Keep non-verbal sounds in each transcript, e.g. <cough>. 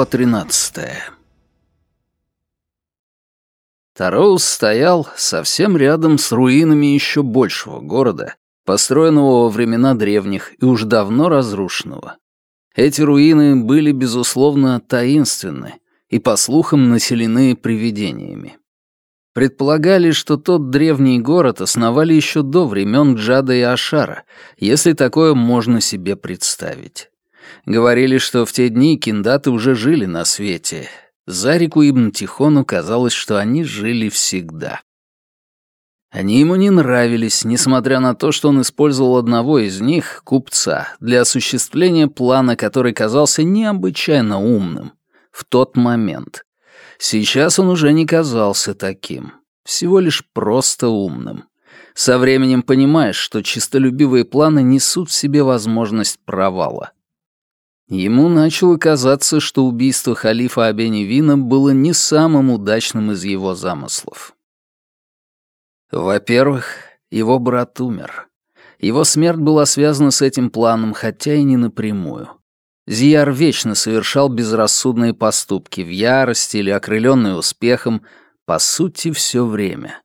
Глава 13 Тароус стоял совсем рядом с руинами еще большего города, построенного во времена древних и уж давно разрушенного. Эти руины были, безусловно, таинственны и, по слухам, населены привидениями. Предполагали, что тот древний город основали еще до времен Джада и Ашара, если такое можно себе представить. Говорили, что в те дни киндаты уже жили на свете. Зарику Ибн Тихону казалось, что они жили всегда. Они ему не нравились, несмотря на то, что он использовал одного из них, купца, для осуществления плана, который казался необычайно умным в тот момент. Сейчас он уже не казался таким, всего лишь просто умным. Со временем понимаешь, что чистолюбивые планы несут в себе возможность провала. Ему начало казаться, что убийство халифа Абеневина было не самым удачным из его замыслов. Во-первых, его брат умер. Его смерть была связана с этим планом, хотя и не напрямую. Зияр вечно совершал безрассудные поступки, в ярости или окрыленный успехом, по сути, все время.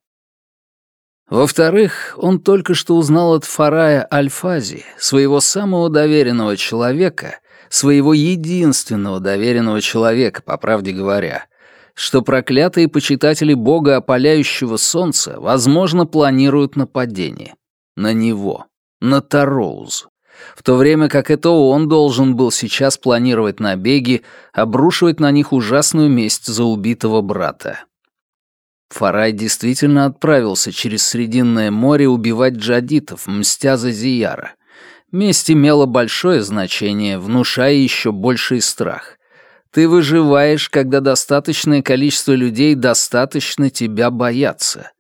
Во-вторых, он только что узнал от Фарая Альфази, своего самого доверенного человека, своего единственного доверенного человека, по правде говоря, что проклятые почитатели бога опаляющего солнца, возможно, планируют нападение. На него, на Тароуз. В то время как это он должен был сейчас планировать набеги, обрушивать на них ужасную месть за убитого брата. Фарай действительно отправился через Срединное море убивать джадитов, мстя за Зияра — Месть имела большое значение, внушая еще больший страх. Ты выживаешь, когда достаточное количество людей достаточно тебя боятся.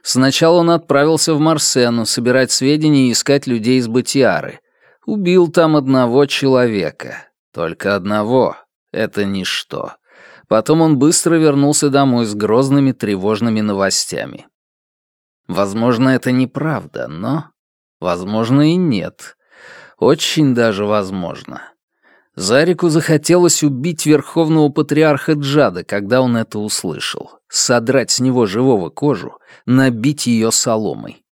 Сначала он отправился в Марсену собирать сведения и искать людей из Батиары. Убил там одного человека. Только одного. Это ничто. Потом он быстро вернулся домой с грозными тревожными новостями. Возможно, это неправда, но... Возможно, и нет. Очень даже возможно. Зарику захотелось убить верховного патриарха Джада, когда он это услышал. Содрать с него живого кожу, набить ее соломой.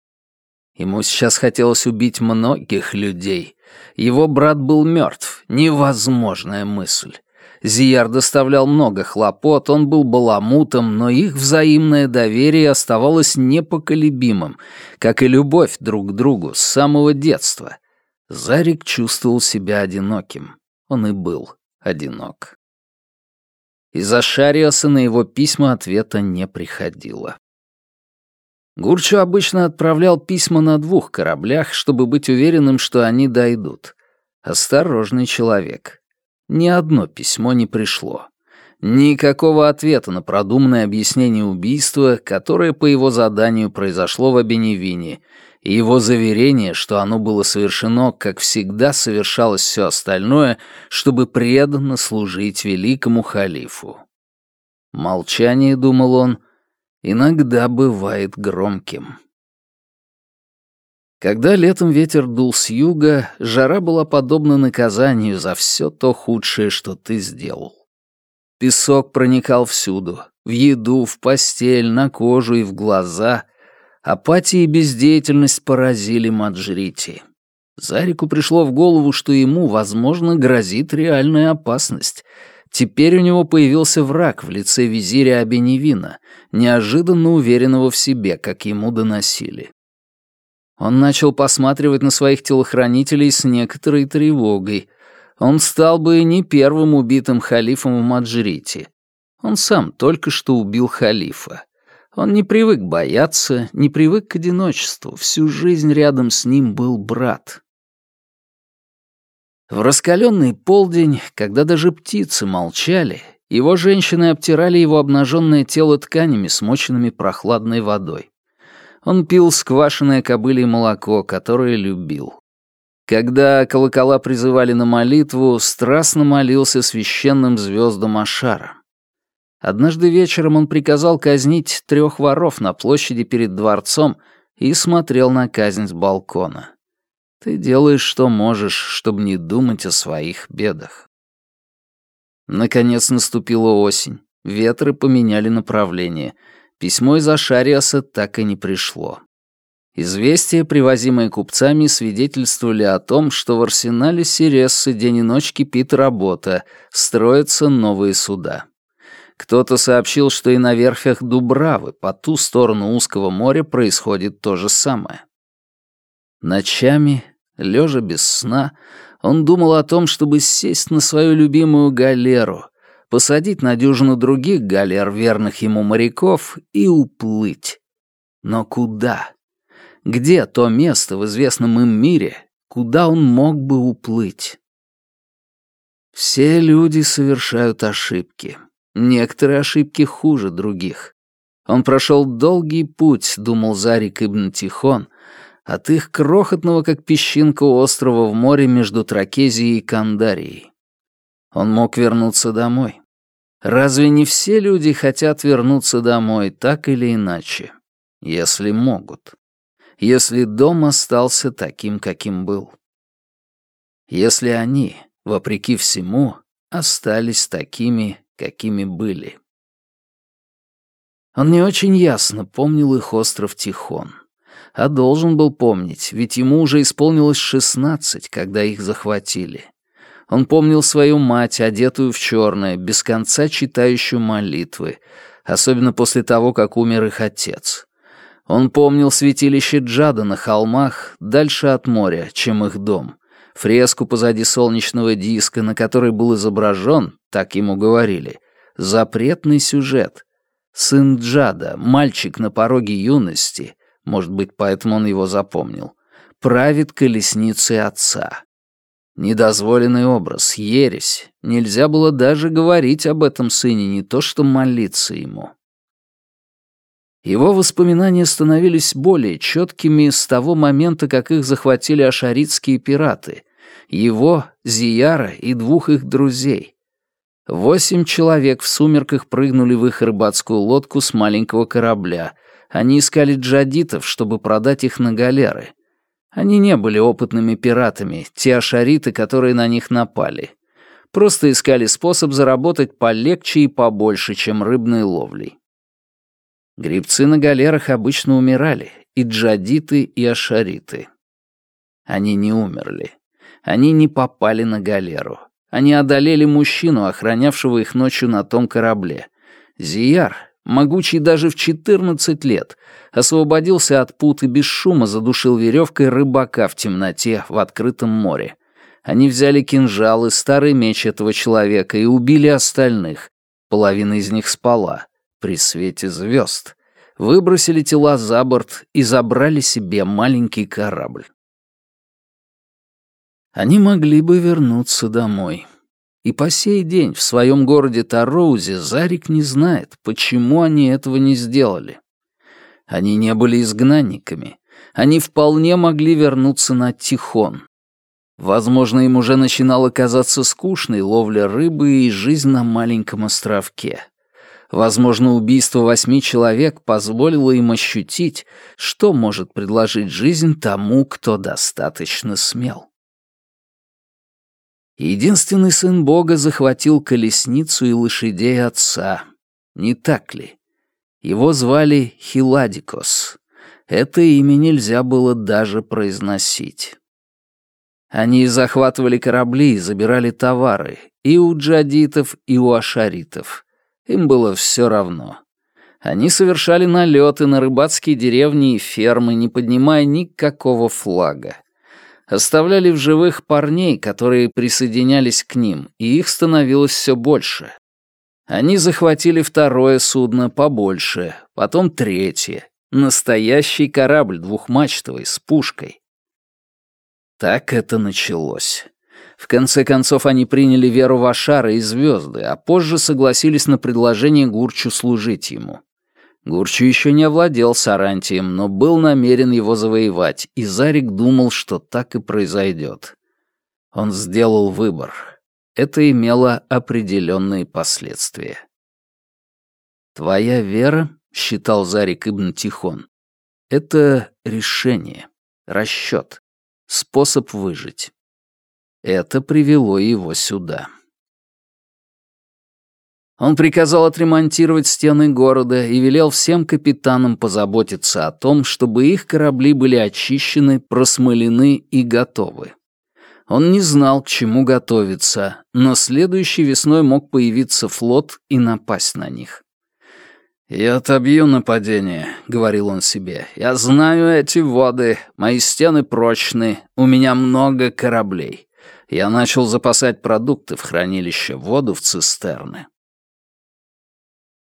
Ему сейчас хотелось убить многих людей. Его брат был мертв. Невозможная мысль. Зияр доставлял много хлопот, он был баламутом, но их взаимное доверие оставалось непоколебимым, как и любовь друг к другу с самого детства — Зарик чувствовал себя одиноким. Он и был одинок. Из-за Шариаса на его письма ответа не приходило. Гурчу обычно отправлял письма на двух кораблях, чтобы быть уверенным, что они дойдут. Осторожный человек. Ни одно письмо не пришло. Никакого ответа на продуманное объяснение убийства, которое по его заданию произошло в Абеневине, и его заверение, что оно было совершено, как всегда совершалось все остальное, чтобы преданно служить великому халифу. Молчание, думал он, иногда бывает громким. Когда летом ветер дул с юга, жара была подобна наказанию за все то худшее, что ты сделал. Песок проникал всюду, в еду, в постель, на кожу и в глаза, Апатия и бездеятельность поразили Маджрити. Зарику пришло в голову, что ему, возможно, грозит реальная опасность. Теперь у него появился враг в лице визиря Абеневина, неожиданно уверенного в себе, как ему доносили. Он начал посматривать на своих телохранителей с некоторой тревогой. Он стал бы не первым убитым халифом в Маджрите. Он сам только что убил халифа. Он не привык бояться, не привык к одиночеству. Всю жизнь рядом с ним был брат. В раскаленный полдень, когда даже птицы молчали, его женщины обтирали его обнаженное тело тканями, смоченными прохладной водой. Он пил сквашенное кобылей молоко, которое любил. Когда колокола призывали на молитву, страстно молился священным звездам Ашара. Однажды вечером он приказал казнить трех воров на площади перед дворцом и смотрел на казнь с балкона. Ты делаешь, что можешь, чтобы не думать о своих бедах. Наконец наступила осень. Ветры поменяли направление. Письмо из Ашариаса так и не пришло. Известия, привозимые купцами, свидетельствовали о том, что в арсенале Сирессы день и ночь кипит работа, строятся новые суда. Кто-то сообщил, что и на верфях Дубравы, по ту сторону узкого моря, происходит то же самое. Ночами, лежа без сна, он думал о том, чтобы сесть на свою любимую галеру, посадить на дюжину других галер, верных ему моряков, и уплыть. Но куда? Где то место в известном им мире, куда он мог бы уплыть? Все люди совершают ошибки. Некоторые ошибки хуже других. Он прошел долгий путь, думал Зарик Ибн Тихон, от их крохотного, как песчинка острова в море между Тракезией и Кандарией. Он мог вернуться домой. Разве не все люди хотят вернуться домой, так или иначе, если могут? если дом остался таким, каким был. Если они, вопреки всему, остались такими, какими были. Он не очень ясно помнил их остров Тихон. А должен был помнить, ведь ему уже исполнилось шестнадцать, когда их захватили. Он помнил свою мать, одетую в черное, без конца читающую молитвы, особенно после того, как умер их отец. Он помнил святилище Джада на холмах, дальше от моря, чем их дом, фреску позади солнечного диска, на которой был изображен, так ему говорили, запретный сюжет. Сын Джада, мальчик на пороге юности, может быть, поэтому он его запомнил, правит колесницей отца. Недозволенный образ, ересь. Нельзя было даже говорить об этом сыне, не то что молиться ему. Его воспоминания становились более четкими с того момента, как их захватили ашаритские пираты, его, Зияра и двух их друзей. Восемь человек в сумерках прыгнули в их рыбацкую лодку с маленького корабля. Они искали джадитов, чтобы продать их на галеры. Они не были опытными пиратами, те ашариты, которые на них напали. Просто искали способ заработать полегче и побольше, чем рыбной ловлей. Грибцы на галерах обычно умирали, и джадиты, и ашариты. Они не умерли. Они не попали на галеру. Они одолели мужчину, охранявшего их ночью на том корабле. Зияр, могучий даже в 14 лет, освободился от пут и без шума задушил веревкой рыбака в темноте в открытом море. Они взяли кинжал и старый меч этого человека и убили остальных. Половина из них спала при свете звезд, выбросили тела за борт и забрали себе маленький корабль. Они могли бы вернуться домой. И по сей день в своем городе Тароузе Зарик не знает, почему они этого не сделали. Они не были изгнанниками. Они вполне могли вернуться на Тихон. Возможно, им уже начинала казаться скучной ловля рыбы и жизнь на маленьком островке. Возможно, убийство восьми человек позволило им ощутить, что может предложить жизнь тому, кто достаточно смел. Единственный сын Бога захватил колесницу и лошадей отца. Не так ли? Его звали Хиладикос. Это имя нельзя было даже произносить. Они захватывали корабли и забирали товары и у джадитов, и у ашаритов. Им было все равно. Они совершали налеты на рыбацкие деревни и фермы, не поднимая никакого флага. Оставляли в живых парней, которые присоединялись к ним, и их становилось все больше. Они захватили второе судно побольше, потом третье. Настоящий корабль двухмачтовый, с пушкой. Так это началось. В конце концов, они приняли веру в Ашара и звезды, а позже согласились на предложение Гурчу служить ему. Гурчу еще не овладел Сарантием, но был намерен его завоевать, и Зарик думал, что так и произойдет. Он сделал выбор. Это имело определенные последствия. «Твоя вера, — считал Зарик Ибн Тихон, — это решение, расчет, способ выжить. Это привело его сюда. Он приказал отремонтировать стены города и велел всем капитанам позаботиться о том, чтобы их корабли были очищены, просмолены и готовы. Он не знал, к чему готовиться, но следующей весной мог появиться флот и напасть на них. «Я отобью нападение», — говорил он себе. «Я знаю эти воды, мои стены прочны, у меня много кораблей. Я начал запасать продукты в хранилище, воду в цистерны.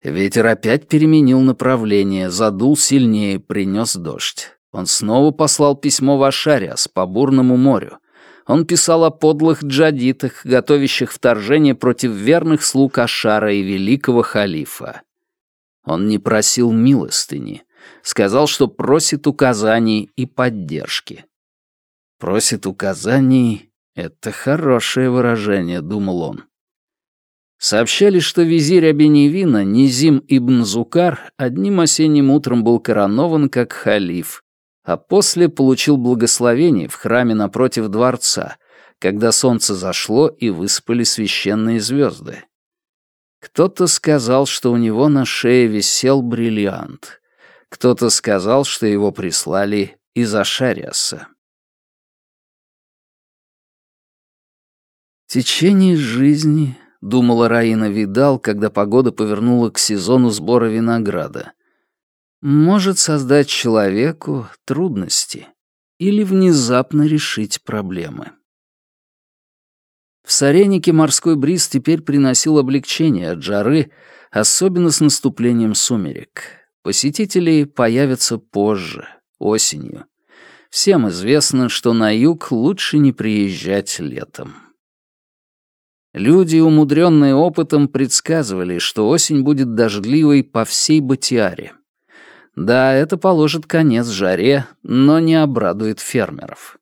Ветер опять переменил направление, задул сильнее, принес дождь. Он снова послал письмо в Ашариас по бурному морю. Он писал о подлых джадитах, готовящих вторжение против верных слуг Ашара и великого халифа. Он не просил милостыни, сказал, что просит указаний и поддержки. Просит указаний — это хорошее выражение, думал он. Сообщали, что визирь Абеневина, Низим ибн Зукар, одним осенним утром был коронован как халиф, а после получил благословение в храме напротив дворца, когда солнце зашло и выспали священные звезды. Кто-то сказал, что у него на шее висел бриллиант. Кто-то сказал, что его прислали из Ашариаса. Течение жизни — думала Раина Видал, когда погода повернула к сезону сбора винограда. «Может создать человеку трудности или внезапно решить проблемы». В Саренике морской бриз теперь приносил облегчение от жары, особенно с наступлением сумерек. Посетители появятся позже, осенью. Всем известно, что на юг лучше не приезжать летом. Люди, умудренные опытом, предсказывали, что осень будет дождливой по всей Батиаре. Да, это положит конец жаре, но не обрадует фермеров.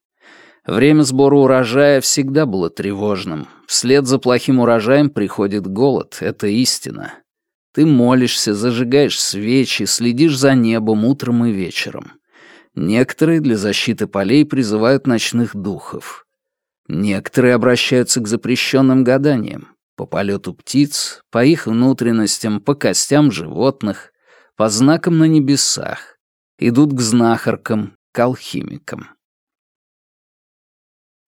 Время сбора урожая всегда было тревожным. Вслед за плохим урожаем приходит голод, это истина. Ты молишься, зажигаешь свечи, следишь за небом утром и вечером. Некоторые для защиты полей призывают ночных духов. Некоторые обращаются к запрещенным гаданиям, по полету птиц, по их внутренностям, по костям животных, по знакам на небесах, идут к знахаркам, к алхимикам.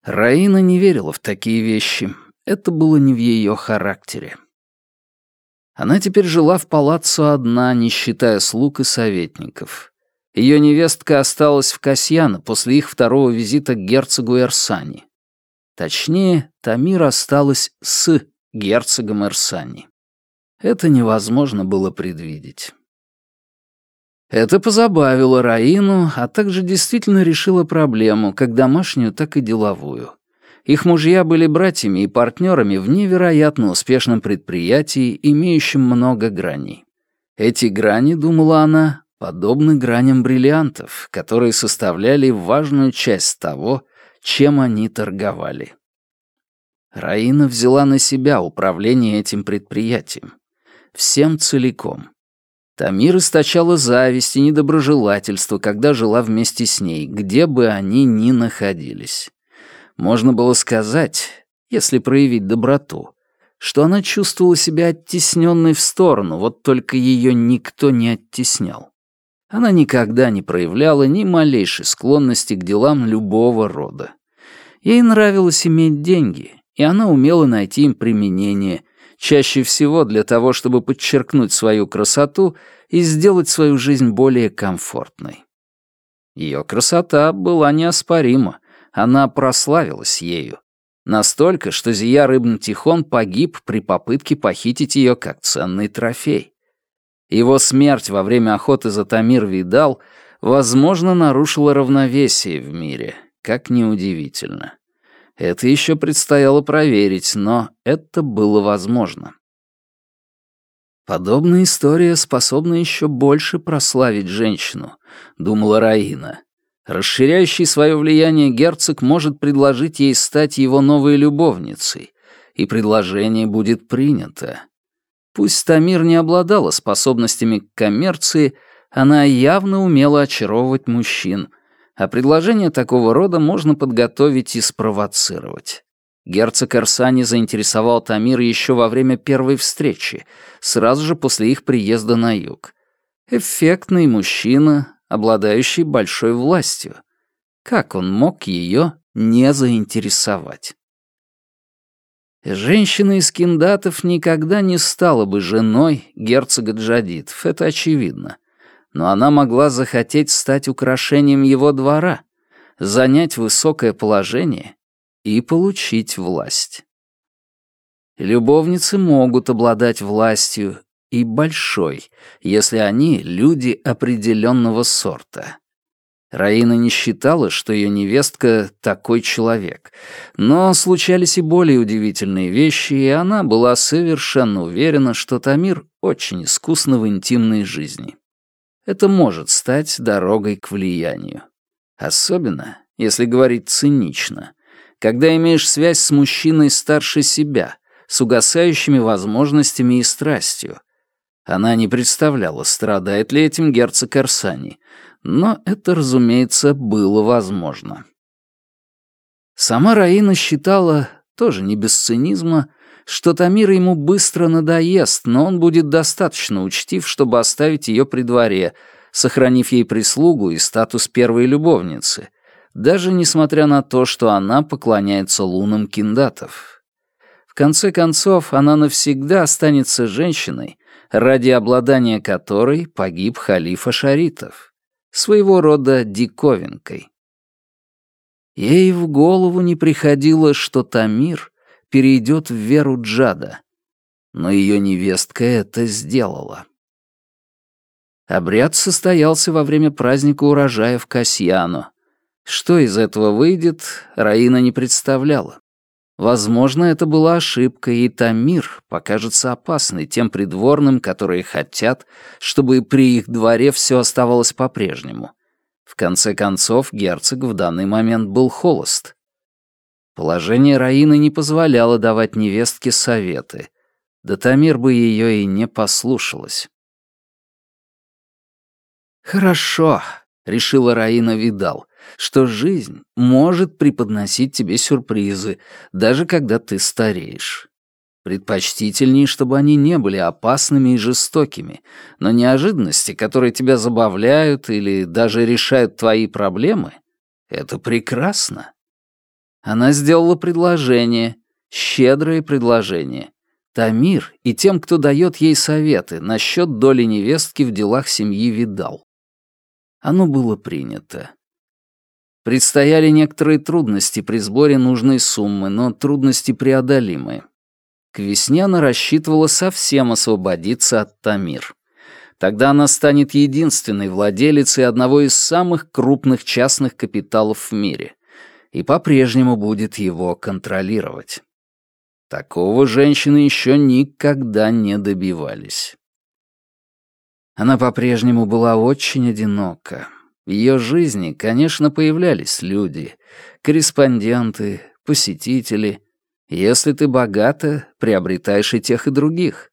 Раина не верила в такие вещи. Это было не в ее характере. Она теперь жила в палаццо одна, не считая слуг и советников. Ее невестка осталась в Касьяно после их второго визита к герцогу Эрсани. Точнее, Тамир осталась с герцогом Эрсани. Это невозможно было предвидеть. Это позабавило Раину, а также действительно решило проблему, как домашнюю, так и деловую. Их мужья были братьями и партнерами в невероятно успешном предприятии, имеющем много граней. Эти грани, думала она, подобны граням бриллиантов, которые составляли важную часть того, чем они торговали. Раина взяла на себя управление этим предприятием. Всем целиком. Тамир источала зависть и недоброжелательство, когда жила вместе с ней, где бы они ни находились. Можно было сказать, если проявить доброту, что она чувствовала себя оттесненной в сторону, вот только ее никто не оттеснял. Она никогда не проявляла ни малейшей склонности к делам любого рода. Ей нравилось иметь деньги, и она умела найти им применение, чаще всего для того, чтобы подчеркнуть свою красоту и сделать свою жизнь более комфортной. Ее красота была неоспорима, она прославилась ею. Настолько, что Зия Рыбн Тихон погиб при попытке похитить ее как ценный трофей. Его смерть во время охоты за Тамир Видал, возможно, нарушила равновесие в мире, как неудивительно. Это еще предстояло проверить, но это было возможно. Подобная история способна еще больше прославить женщину, думала Раина. Расширяющий свое влияние герцог может предложить ей стать его новой любовницей, и предложение будет принято. Пусть Тамир не обладала способностями к коммерции, она явно умела очаровывать мужчин, а предложение такого рода можно подготовить и спровоцировать. Герцог Эрсани заинтересовал Тамир еще во время первой встречи, сразу же после их приезда на юг. Эффектный мужчина, обладающий большой властью. Как он мог ее не заинтересовать? Женщина из киндатов никогда не стала бы женой герцога Джадитов, это очевидно. Но она могла захотеть стать украшением его двора, занять высокое положение и получить власть. Любовницы могут обладать властью, и большой, если они люди определенного сорта. Раина не считала, что ее невестка такой человек. Но случались и более удивительные вещи, и она была совершенно уверена, что Тамир очень искусна в интимной жизни. Это может стать дорогой к влиянию. Особенно, если говорить цинично, когда имеешь связь с мужчиной старше себя, с угасающими возможностями и страстью. Она не представляла, страдает ли этим герцог Арсани, но это, разумеется, было возможно. Сама Раина считала, тоже не без цинизма, что Тамира ему быстро надоест, но он будет достаточно учтив, чтобы оставить ее при дворе, сохранив ей прислугу и статус первой любовницы, даже несмотря на то, что она поклоняется лунам киндатов. В конце концов, она навсегда останется женщиной, ради обладания которой погиб халиф Ашаритов своего рода диковинкой. Ей в голову не приходило, что Тамир перейдет в веру Джада, но ее невестка это сделала. Обряд состоялся во время праздника урожая в Касьяно. Что из этого выйдет, Раина не представляла. Возможно, это была ошибка, и Тамир покажется опасной тем придворным, которые хотят, чтобы при их дворе все оставалось по-прежнему. В конце концов, герцог в данный момент был холост. Положение Раины не позволяло давать невестке советы. Да Тамир бы ее и не послушалась. «Хорошо», — решила Раина Видал что жизнь может преподносить тебе сюрпризы, даже когда ты стареешь. Предпочтительнее, чтобы они не были опасными и жестокими, но неожиданности, которые тебя забавляют или даже решают твои проблемы, это прекрасно. Она сделала предложение, щедрое предложение. Тамир и тем, кто дает ей советы насчет доли невестки в делах семьи видал. Оно было принято. Предстояли некоторые трудности при сборе нужной суммы, но трудности преодолимые. К весне она рассчитывала совсем освободиться от Тамир. Тогда она станет единственной владелицей одного из самых крупных частных капиталов в мире и по-прежнему будет его контролировать. Такого женщины еще никогда не добивались. Она по-прежнему была очень одинока. Ее жизни, конечно, появлялись люди, корреспонденты, посетители. Если ты богата, приобретаешь и тех, и других.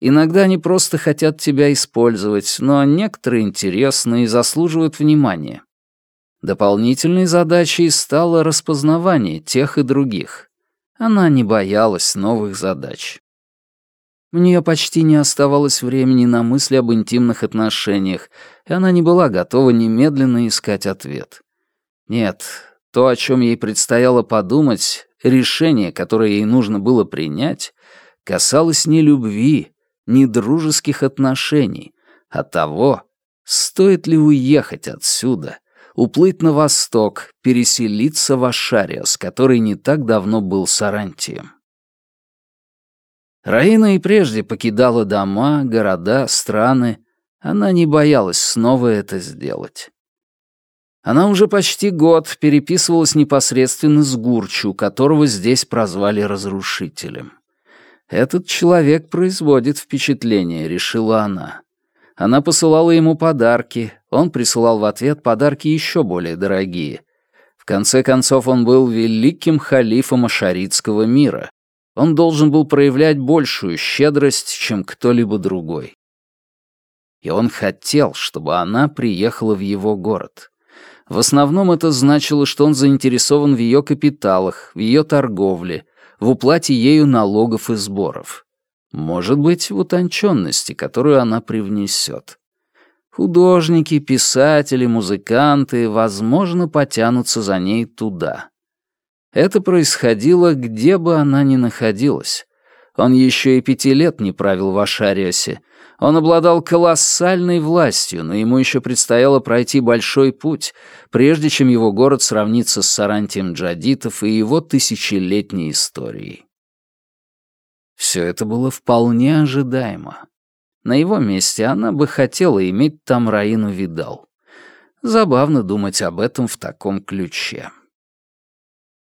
Иногда они просто хотят тебя использовать, но некоторые интересны и заслуживают внимания. Дополнительной задачей стало распознавание тех и других. Она не боялась новых задач. У нее почти не оставалось времени на мысли об интимных отношениях, и она не была готова немедленно искать ответ. Нет, то, о чем ей предстояло подумать, решение, которое ей нужно было принять, касалось не любви, не дружеских отношений, а того, стоит ли уехать отсюда, уплыть на восток, переселиться в Ашариас, который не так давно был Сарантием. Раина и прежде покидала дома, города, страны. Она не боялась снова это сделать. Она уже почти год переписывалась непосредственно с Гурчу, которого здесь прозвали разрушителем. «Этот человек производит впечатление», — решила она. Она посылала ему подарки, он присылал в ответ подарки еще более дорогие. В конце концов, он был великим халифом ашаритского мира, он должен был проявлять большую щедрость, чем кто-либо другой. И он хотел, чтобы она приехала в его город. В основном это значило, что он заинтересован в ее капиталах, в ее торговле, в уплате ею налогов и сборов. Может быть, в утонченности, которую она привнесет. Художники, писатели, музыканты, возможно, потянутся за ней туда. Это происходило, где бы она ни находилась. Он еще и пяти лет не правил в Ашариосе. Он обладал колоссальной властью, но ему еще предстояло пройти большой путь, прежде чем его город сравнится с Сарантием Джадитов и его тысячелетней историей. Все это было вполне ожидаемо. На его месте она бы хотела иметь там Раину Видал. Забавно думать об этом в таком ключе.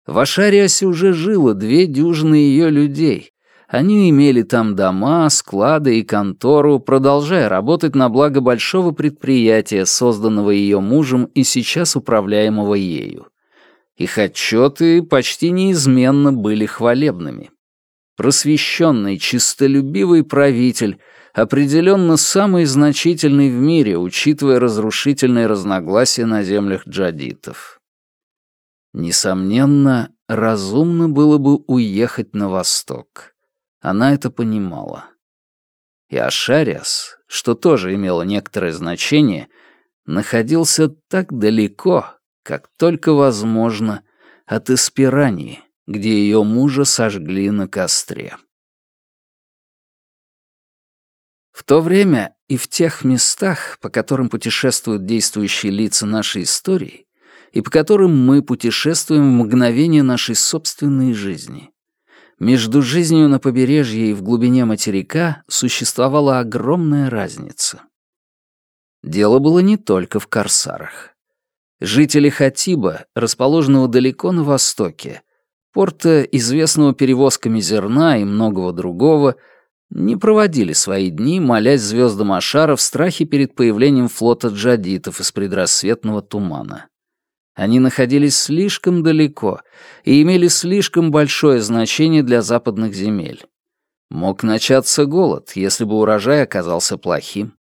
В Ашариасе уже жило две дюжины ее людей, они имели там дома, склады и контору, продолжая работать на благо большого предприятия, созданного ее мужем и сейчас управляемого ею. Их отчеты почти неизменно были хвалебными. Просвещенный, чистолюбивый правитель, определенно самый значительный в мире, учитывая разрушительные разногласия на землях джадитов. Несомненно, разумно было бы уехать на восток. Она это понимала. И Ашариас, что тоже имело некоторое значение, находился так далеко, как только возможно, от Эспирании, где ее мужа сожгли на костре. В то время и в тех местах, по которым путешествуют действующие лица нашей истории, и по которым мы путешествуем в мгновение нашей собственной жизни, между жизнью на побережье и в глубине материка существовала огромная разница. Дело было не только в Корсарах. Жители Хатиба, расположенного далеко на востоке, порта, известного перевозками зерна и многого другого, не проводили свои дни, молясь звездам Ашара в страхе перед появлением флота джадитов из предрассветного тумана. Они находились слишком далеко и имели слишком большое значение для западных земель. Мог начаться голод, если бы урожай оказался плохим.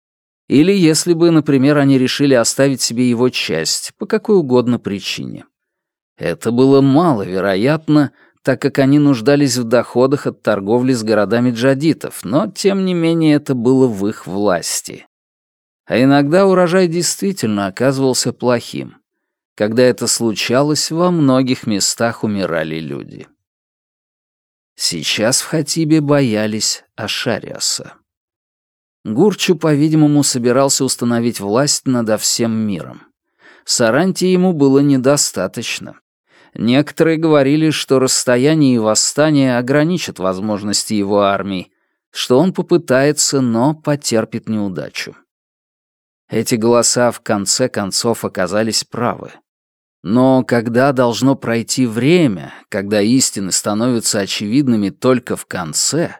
Или если бы, например, они решили оставить себе его часть, по какой угодно причине. Это было маловероятно, так как они нуждались в доходах от торговли с городами джадитов, но, тем не менее, это было в их власти. А иногда урожай действительно оказывался плохим. Когда это случалось, во многих местах умирали люди. Сейчас в Хатибе боялись Ашариаса. Гурчу, по-видимому, собирался установить власть над всем миром. Саранти ему было недостаточно. Некоторые говорили, что расстояние и восстание ограничат возможности его армии, что он попытается, но потерпит неудачу. Эти голоса в конце концов оказались правы. Но когда должно пройти время, когда истины становятся очевидными только в конце,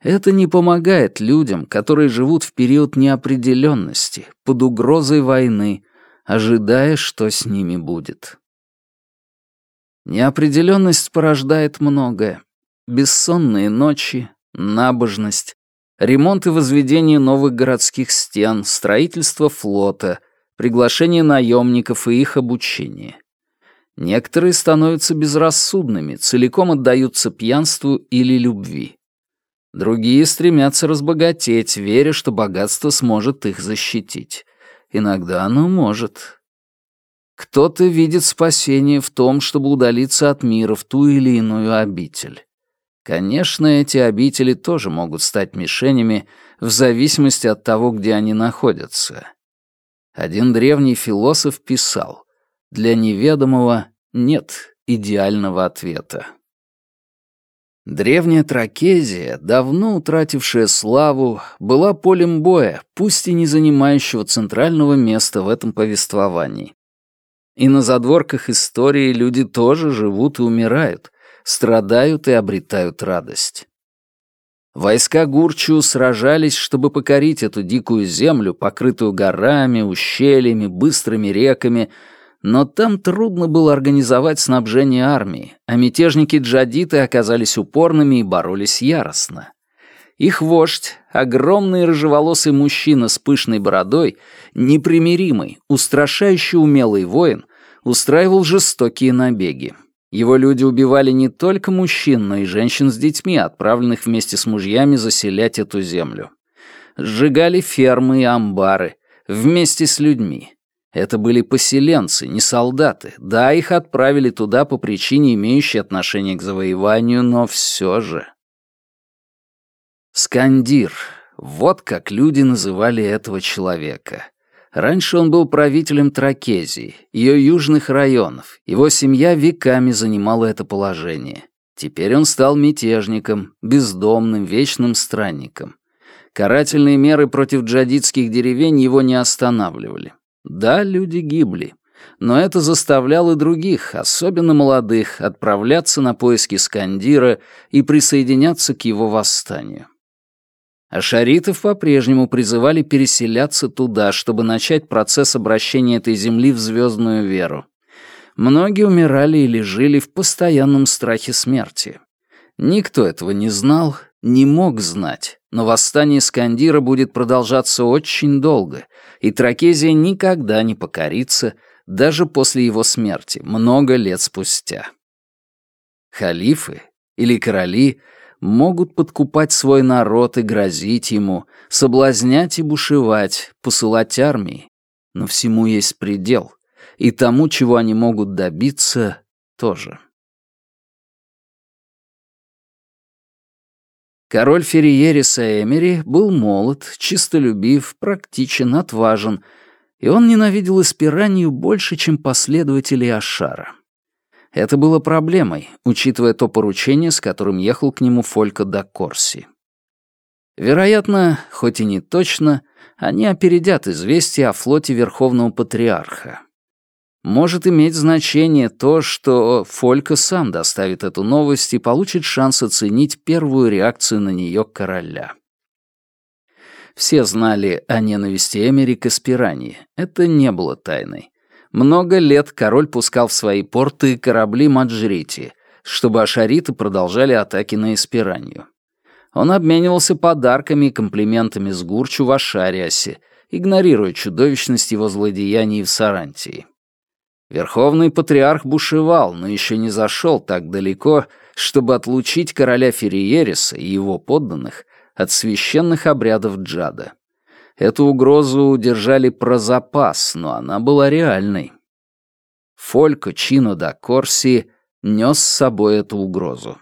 это не помогает людям, которые живут в период неопределенности, под угрозой войны, ожидая, что с ними будет. Неопределенность порождает многое. Бессонные ночи, набожность, ремонт и возведение новых городских стен, строительство флота, приглашение наемников и их обучение. Некоторые становятся безрассудными, целиком отдаются пьянству или любви. Другие стремятся разбогатеть, веря, что богатство сможет их защитить. Иногда оно может. Кто-то видит спасение в том, чтобы удалиться от мира в ту или иную обитель. Конечно, эти обители тоже могут стать мишенями в зависимости от того, где они находятся. Один древний философ писал, «Для неведомого нет идеального ответа». Древняя Тракезия, давно утратившая славу, была полем боя, пусть и не занимающего центрального места в этом повествовании. И на задворках истории люди тоже живут и умирают, страдают и обретают радость. Войска Гурчу сражались, чтобы покорить эту дикую землю, покрытую горами, ущельями, быстрыми реками, но там трудно было организовать снабжение армии, а мятежники-джадиты оказались упорными и боролись яростно. Их вождь, огромный рыжеволосый мужчина с пышной бородой, непримиримый, устрашающе умелый воин, устраивал жестокие набеги. Его люди убивали не только мужчин, но и женщин с детьми, отправленных вместе с мужьями заселять эту землю. Сжигали фермы и амбары вместе с людьми. Это были поселенцы, не солдаты. Да, их отправили туда по причине, имеющей отношение к завоеванию, но все же... Скандир. Вот как люди называли этого человека. Раньше он был правителем Тракезии, ее южных районов. Его семья веками занимала это положение. Теперь он стал мятежником, бездомным, вечным странником. Карательные меры против джадитских деревень его не останавливали. Да, люди гибли. Но это заставляло других, особенно молодых, отправляться на поиски Скандира и присоединяться к его восстанию. А шаритов по-прежнему призывали переселяться туда, чтобы начать процесс обращения этой земли в звездную веру. Многие умирали или жили в постоянном страхе смерти. Никто этого не знал, не мог знать, но восстание Скандира будет продолжаться очень долго, и Тракезия никогда не покорится, даже после его смерти, много лет спустя. Халифы или короли могут подкупать свой народ и грозить ему, соблазнять и бушевать, посылать армии, но всему есть предел, и тому, чего они могут добиться, тоже. Король Ферриериса Эмери был молод, чистолюбив, практичен, отважен, и он ненавидел Эспиранию больше, чем последователи Ашара. Это было проблемой, учитывая то поручение, с которым ехал к нему Фолько да Корси. Вероятно, хоть и не точно, они опередят известие о флоте Верховного Патриарха. Может иметь значение то, что Фолька сам доставит эту новость и получит шанс оценить первую реакцию на нее короля. Все знали о ненависти Эмери к Эспирании. Это не было тайной. Много лет король пускал в свои порты корабли Маджрити, чтобы ашариты продолжали атаки на Эспиранию. Он обменивался подарками и комплиментами с Гурчу в Ашариасе, игнорируя чудовищность его злодеяний в Сарантии. Верховный патриарх бушевал, но еще не зашел так далеко, чтобы отлучить короля Ферриереса и его подданных от священных обрядов Джада. Эту угрозу держали про запас, но она была реальной. Фолько Чино да Корси нес с собой эту угрозу.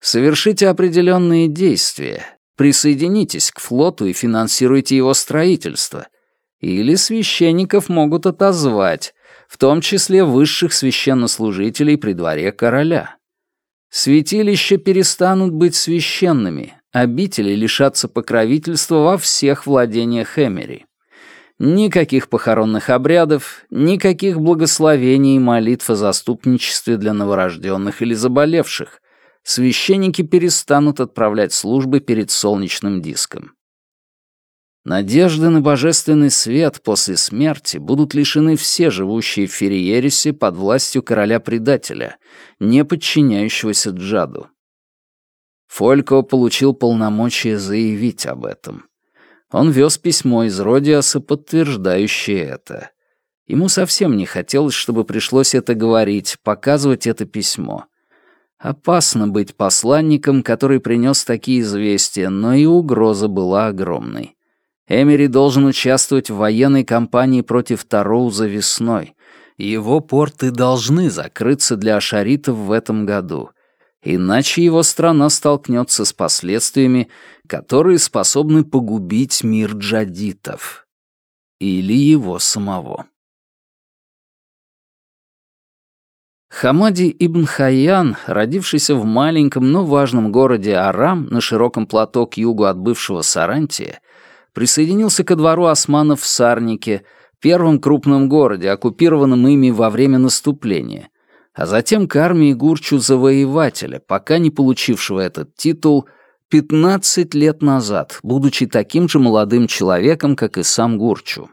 Совершите определенные действия, присоединитесь к флоту и финансируйте его строительство. Или священников могут отозвать, в том числе высших священнослужителей при дворе короля. Святилища перестанут быть священными, обители лишатся покровительства во всех владениях Эмери. Никаких похоронных обрядов, никаких благословений и молитв о заступничестве для новорожденных или заболевших. Священники перестанут отправлять службы перед солнечным диском. Надежды на божественный свет после смерти будут лишены все живущие в Ферриересе под властью короля-предателя, не подчиняющегося Джаду. Фолько получил полномочия заявить об этом. Он вез письмо из Родиаса, подтверждающее это. Ему совсем не хотелось, чтобы пришлось это говорить, показывать это письмо. Опасно быть посланником, который принес такие известия, но и угроза была огромной. Эмери должен участвовать в военной кампании против Тароуза весной. Его порты должны закрыться для ашаритов в этом году, иначе его страна столкнется с последствиями, которые способны погубить мир джадитов. Или его самого. Хамади ибн Хайян, родившийся в маленьком, но важном городе Арам на широком плато к югу от бывшего Сарантия, присоединился ко двору османов в Сарнике, первом крупном городе, оккупированном ими во время наступления, а затем к армии Гурчу-завоевателя, пока не получившего этот титул 15 лет назад, будучи таким же молодым человеком, как и сам Гурчу.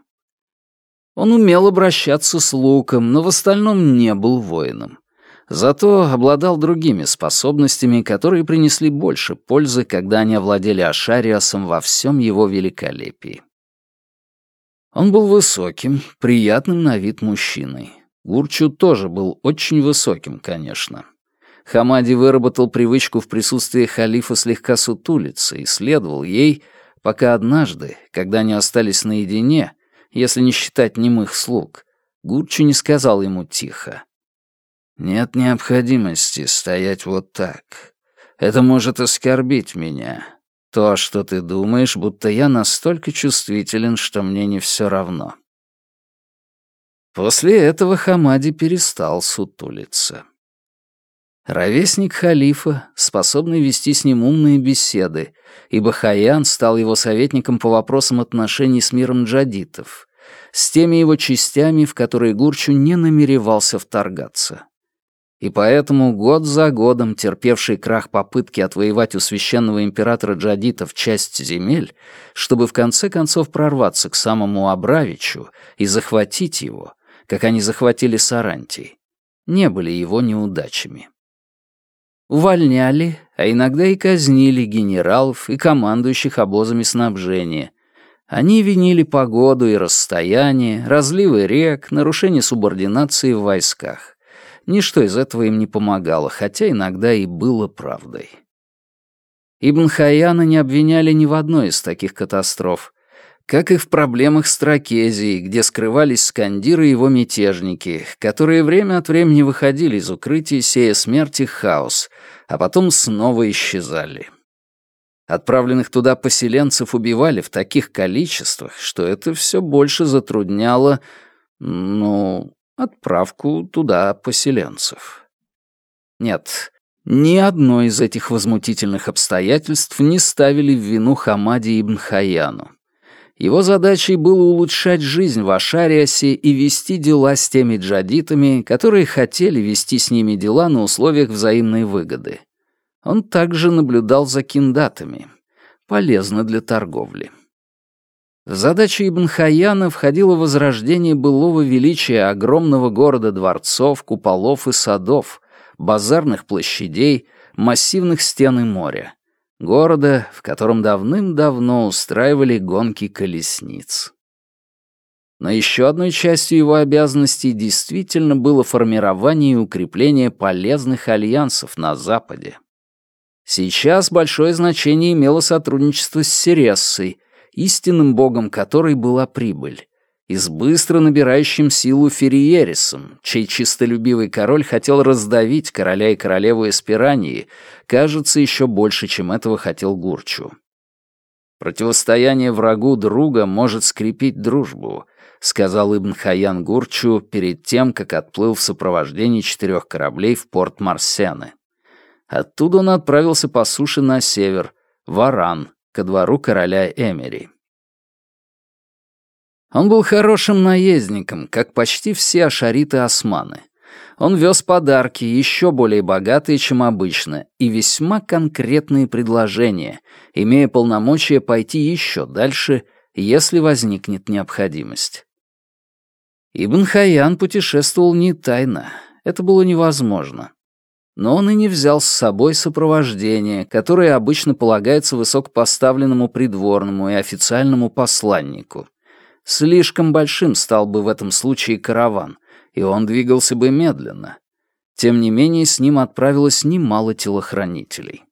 Он умел обращаться с луком, но в остальном не был воином. Зато обладал другими способностями, которые принесли больше пользы, когда они овладели Ашариасом во всем его великолепии. Он был высоким, приятным на вид мужчиной. Гурчу тоже был очень высоким, конечно. Хамади выработал привычку в присутствии халифа слегка сутулиться и следовал ей, пока однажды, когда они остались наедине, если не считать немых слуг, Гурчу не сказал ему тихо. Нет необходимости стоять вот так. Это может оскорбить меня. То, что ты думаешь, будто я настолько чувствителен, что мне не все равно. После этого Хамади перестал сутулиться. Ровесник халифа, способный вести с ним умные беседы, ибо Хаян стал его советником по вопросам отношений с миром джадитов, с теми его частями, в которые Гурчу не намеревался вторгаться и поэтому год за годом терпевший крах попытки отвоевать у священного императора Джадитов часть земель, чтобы в конце концов прорваться к самому Абравичу и захватить его, как они захватили Сарантий, не были его неудачами. Увольняли, а иногда и казнили генералов и командующих обозами снабжения. Они винили погоду и расстояние, разливы рек, нарушение субординации в войсках. Ничто из этого им не помогало, хотя иногда и было правдой. Ибн Хаяна не обвиняли ни в одной из таких катастроф, как и в проблемах с Тракезией, где скрывались скандиры и его мятежники, которые время от времени выходили из укрытий, сея смерть и хаос, а потом снова исчезали. Отправленных туда поселенцев убивали в таких количествах, что это все больше затрудняло, ну, отправку туда поселенцев. Нет, ни одно из этих возмутительных обстоятельств не ставили в вину Хамади ибн Хаяну. Его задачей было улучшать жизнь в Ашариасе и вести дела с теми джадитами, которые хотели вести с ними дела на условиях взаимной выгоды. Он также наблюдал за киндатами. Полезно для торговли. В задачу Ибн Хаяна входило возрождение былого величия огромного города дворцов, куполов и садов, базарных площадей, массивных стен и моря. Города, в котором давным-давно устраивали гонки колесниц. Но еще одной частью его обязанностей действительно было формирование и укрепление полезных альянсов на Западе. Сейчас большое значение имело сотрудничество с Сирессой — истинным богом которой была прибыль, и с быстро набирающим силу Ферриерисом, чей чистолюбивый король хотел раздавить короля и королеву Эспирании, кажется, еще больше, чем этого хотел Гурчу. «Противостояние врагу друга может скрепить дружбу», — сказал Ибн Хаян Гурчу перед тем, как отплыл в сопровождении четырех кораблей в порт Марсены. Оттуда он отправился по суше на север, в Аран, ко двору короля Эмери. Он был хорошим наездником, как почти все ашариты-османы. Он вез подарки, еще более богатые, чем обычно, и весьма конкретные предложения, имея полномочия пойти еще дальше, если возникнет необходимость. Ибн Хаян путешествовал не тайно. Это было невозможно но он и не взял с собой сопровождение, которое обычно полагается высокопоставленному придворному и официальному посланнику. Слишком большим стал бы в этом случае караван, и он двигался бы медленно. Тем не менее, с ним отправилось немало телохранителей.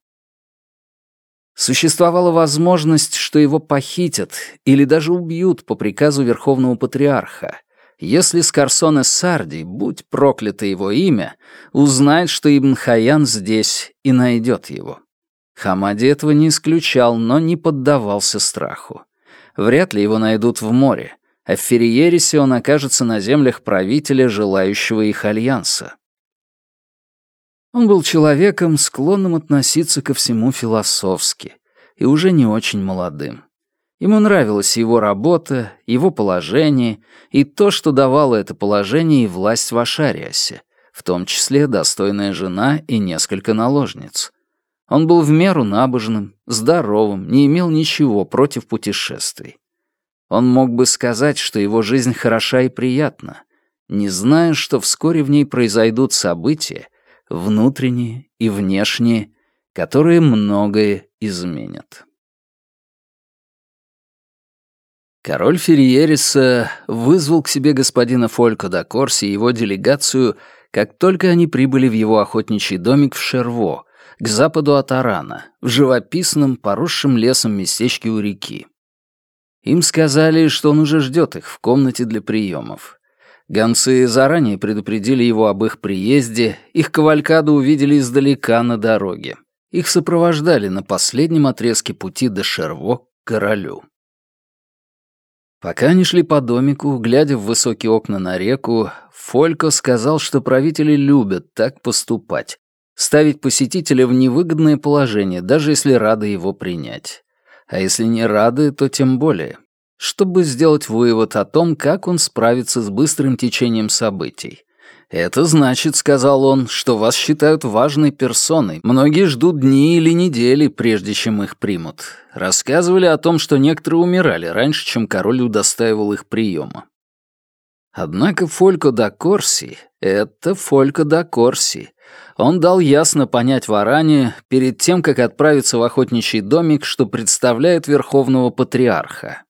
Существовала возможность, что его похитят или даже убьют по приказу Верховного Патриарха, если Скарсон Сарди, будь проклято его имя, узнает, что Ибн Хаян здесь и найдет его. Хамади этого не исключал, но не поддавался страху. Вряд ли его найдут в море, а в Ферриерисе он окажется на землях правителя, желающего их альянса. Он был человеком, склонным относиться ко всему философски, и уже не очень молодым. Ему нравилась его работа, его положение и то, что давало это положение и власть в Ашариасе, в том числе достойная жена и несколько наложниц. Он был в меру набожным, здоровым, не имел ничего против путешествий. Он мог бы сказать, что его жизнь хороша и приятна, не зная, что вскоре в ней произойдут события, внутренние и внешние, которые многое изменят. Король Ферриериса вызвал к себе господина Фолько да Корси и его делегацию, как только они прибыли в его охотничий домик в Шерво, к западу от Арана, в живописном, поросшем лесом местечке у реки. Им сказали, что он уже ждет их в комнате для приемов. Гонцы заранее предупредили его об их приезде, их кавалькаду увидели издалека на дороге. Их сопровождали на последнем отрезке пути до Шерво к королю. Пока они шли по домику, глядя в высокие окна на реку, Фолько сказал, что правители любят так поступать, ставить посетителя в невыгодное положение, даже если рады его принять. А если не рады, то тем более, чтобы сделать вывод о том, как он справится с быстрым течением событий. «Это значит, — сказал он, — что вас считают важной персоной. Многие ждут дни или недели, прежде чем их примут. Рассказывали о том, что некоторые умирали раньше, чем король удостаивал их приема. Однако Фолько да Корси — это Фолько да Корси. Он дал ясно понять Варане перед тем, как отправиться в охотничий домик, что представляет Верховного Патриарха.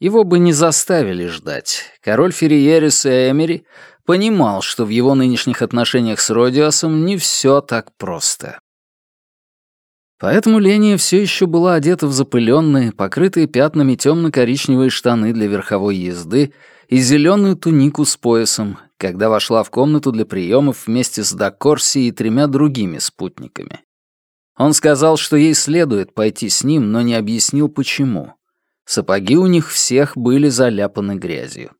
Его бы не заставили ждать. Король Ферриерис и Эмери понимал, что в его нынешних отношениях с Родиасом не все так просто. Поэтому Ления все еще была одета в запыленные, покрытые пятнами темно-коричневые штаны для верховой езды и зеленую тунику с поясом, когда вошла в комнату для приемов вместе с Дакорси и тремя другими спутниками. Он сказал, что ей следует пойти с ним, но не объяснил, почему. Сапоги у них всех были заляпаны грязью.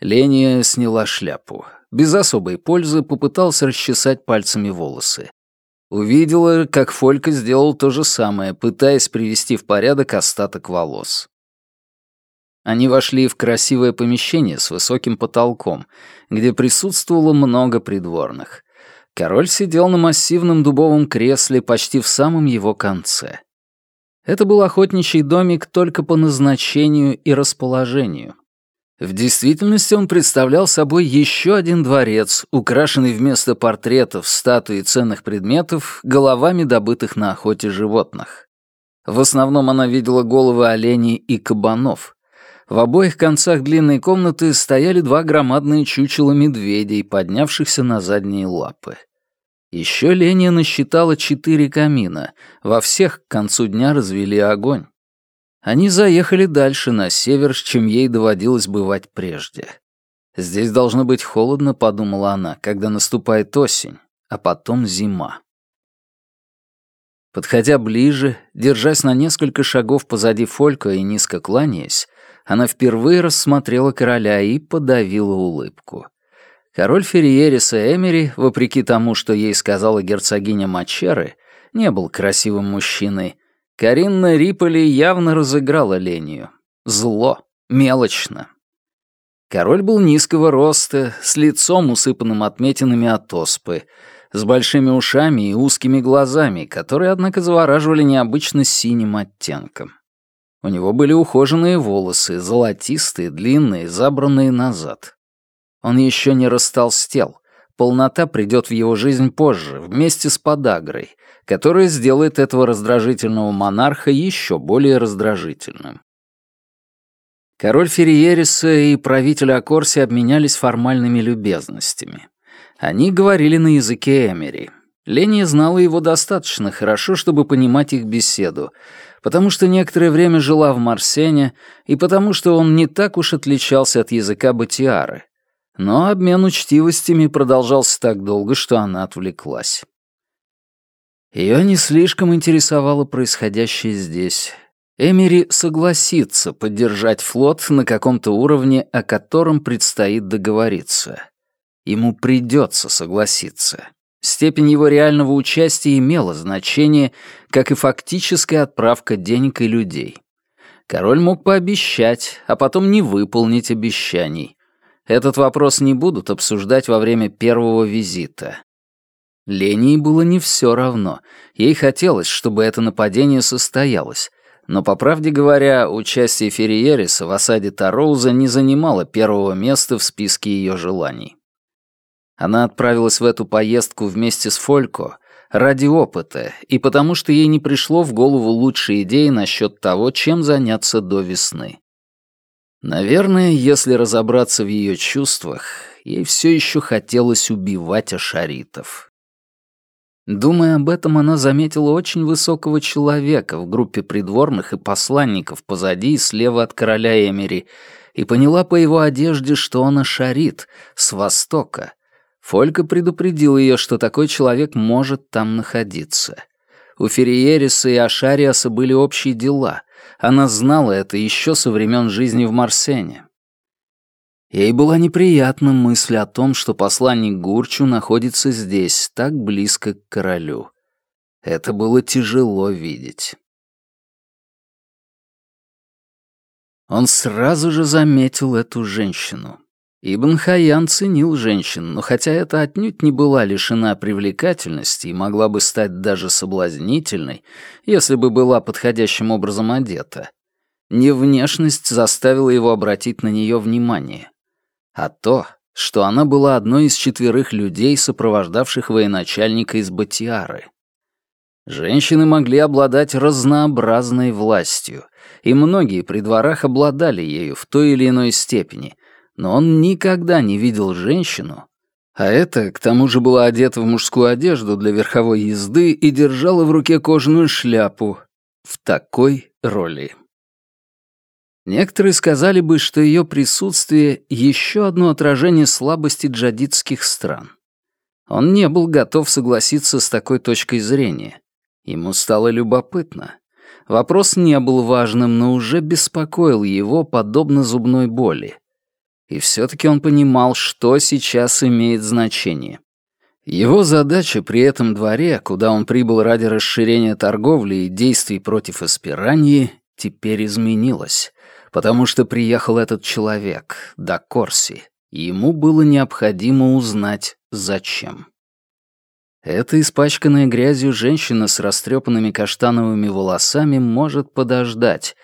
Ления сняла шляпу. Без особой пользы попытался расчесать пальцами волосы. Увидела, как Фолька сделал то же самое, пытаясь привести в порядок остаток волос. Они вошли в красивое помещение с высоким потолком, где присутствовало много придворных. Король сидел на массивном дубовом кресле почти в самом его конце. Это был охотничий домик только по назначению и расположению. В действительности он представлял собой еще один дворец, украшенный вместо портретов, статуй и ценных предметов головами добытых на охоте животных. В основном она видела головы оленей и кабанов. В обоих концах длинной комнаты стояли два громадные чучела медведей, поднявшихся на задние лапы. Еще Леня насчитала четыре камина, во всех к концу дня развели огонь. Они заехали дальше, на север, чем ей доводилось бывать прежде. «Здесь должно быть холодно», — подумала она, когда наступает осень, а потом зима. Подходя ближе, держась на несколько шагов позади Фолька и низко кланяясь, она впервые рассмотрела короля и подавила улыбку. Король Ферриериса Эмери, вопреки тому, что ей сказала герцогиня Мачеры, не был красивым мужчиной. Каринна Риполи явно разыграла Лению. Зло, мелочно. Король был низкого роста, с лицом, усыпанным отметинами от оспы, с большими ушами и узкими глазами, которые, однако, завораживали необычно синим оттенком. У него были ухоженные волосы, золотистые, длинные, забранные назад. Он еще не растолстел. Полнота придет в его жизнь позже, вместе с подагрой, которая сделает этого раздражительного монарха еще более раздражительным. Король Ферриериса и правитель Акорси обменялись формальными любезностями. Они говорили на языке Эмери. Леня знала его достаточно хорошо, чтобы понимать их беседу, потому что некоторое время жила в Марсене и потому что он не так уж отличался от языка Батиары. Но обмен учтивостями продолжался так долго, что она отвлеклась. Ее не слишком интересовало происходящее здесь. Эмери согласится поддержать флот на каком-то уровне, о котором предстоит договориться. Ему придется согласиться. Степень его реального участия имела значение, как и фактическая отправка денег и людей. Король мог пообещать, а потом не выполнить обещаний. Этот вопрос не будут обсуждать во время первого визита. Лении было не все равно. Ей хотелось, чтобы это нападение состоялось. Но, по правде говоря, участие Ферриериса в осаде Тароуза не занимало первого места в списке ее желаний. Она отправилась в эту поездку вместе с Фолько ради опыта и потому что ей не пришло в голову лучшей идеи насчет того, чем заняться до весны. Наверное, если разобраться в ее чувствах, ей все еще хотелось убивать ашаритов. Думая об этом, она заметила очень высокого человека в группе придворных и посланников позади и слева от короля Эмери и поняла по его одежде, что он ашарит, с востока. Фолька предупредил ее, что такой человек может там находиться. У Ферриериса и Ашариаса были общие дела. Она знала это еще со времен жизни в Марсене. Ей была неприятна мысль о том, что посланник Гурчу находится здесь, так близко к королю. Это было тяжело видеть. Он сразу же заметил эту женщину. Ибн Хайян ценил женщин, но хотя это отнюдь не была лишена привлекательности и могла бы стать даже соблазнительной, если бы была подходящим образом одета, не внешность заставила его обратить на нее внимание, а то, что она была одной из четверых людей, сопровождавших военачальника из Батиары. Женщины могли обладать разнообразной властью, и многие при дворах обладали ею в той или иной степени, но он никогда не видел женщину, а эта, к тому же, была одета в мужскую одежду для верховой езды и держала в руке кожаную шляпу в такой роли. Некоторые сказали бы, что ее присутствие — еще одно отражение слабости джадидских стран. Он не был готов согласиться с такой точкой зрения. Ему стало любопытно. Вопрос не был важным, но уже беспокоил его, подобно зубной боли. И все-таки он понимал, что сейчас имеет значение. Его задача при этом дворе, куда он прибыл ради расширения торговли и действий против Эспираньи, теперь изменилась, потому что приехал этот человек, до Корси, и ему было необходимо узнать, зачем. Эта испачканная грязью женщина с растрепанными каштановыми волосами может подождать,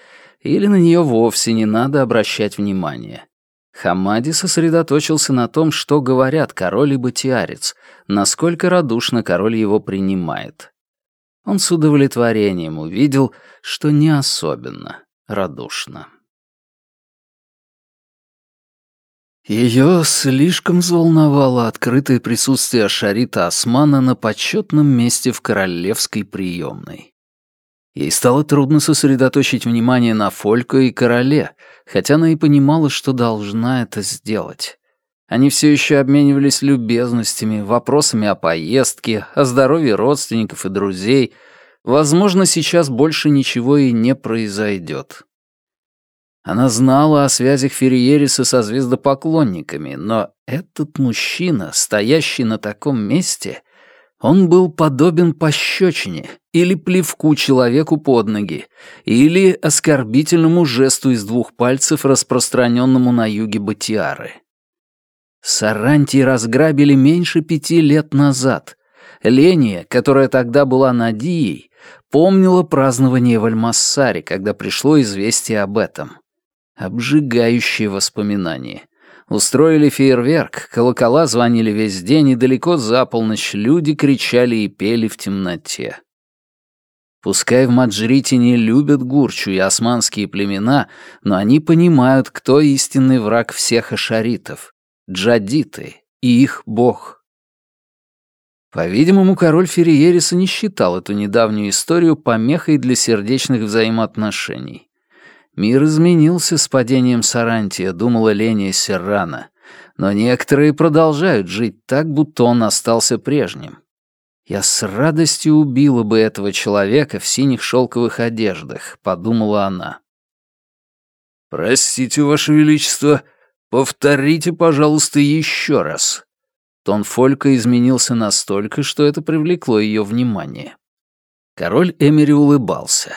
или на нее вовсе не надо обращать внимание. Хамади сосредоточился на том, что говорят король и батиарец, насколько радушно король его принимает. Он с удовлетворением увидел, что не особенно радушно. Ее слишком взволновало открытое присутствие Шарита Османа на почетном месте в королевской приемной. Ей стало трудно сосредоточить внимание на Фолько и короле, хотя она и понимала, что должна это сделать. Они все еще обменивались любезностями, вопросами о поездке, о здоровье родственников и друзей. Возможно, сейчас больше ничего и не произойдет. Она знала о связях Ферриериса со звездопоклонниками, но этот мужчина, стоящий на таком месте, он был подобен пощечине или плевку человеку под ноги, или оскорбительному жесту из двух пальцев, распространенному на юге Батиары. Сарантий разграбили меньше пяти лет назад. Ления, которая тогда была Надией, помнила празднование в Альмассаре, когда пришло известие об этом. Обжигающие воспоминания. Устроили фейерверк, колокола звонили весь день, и далеко за полночь люди кричали и пели в темноте. Пускай в Маджрите не любят гурчу и османские племена, но они понимают, кто истинный враг всех ашаритов — джадиты и их бог. По-видимому, король Ферриериса не считал эту недавнюю историю помехой для сердечных взаимоотношений. Мир изменился с падением Сарантия, думала Леня Серрана, но некоторые продолжают жить так, будто он остался прежним. «Я с радостью убила бы этого человека в синих шелковых одеждах», — подумала она. «Простите, Ваше Величество, повторите, пожалуйста, еще раз». Тон Фолька изменился настолько, что это привлекло ее внимание. Король Эмери улыбался.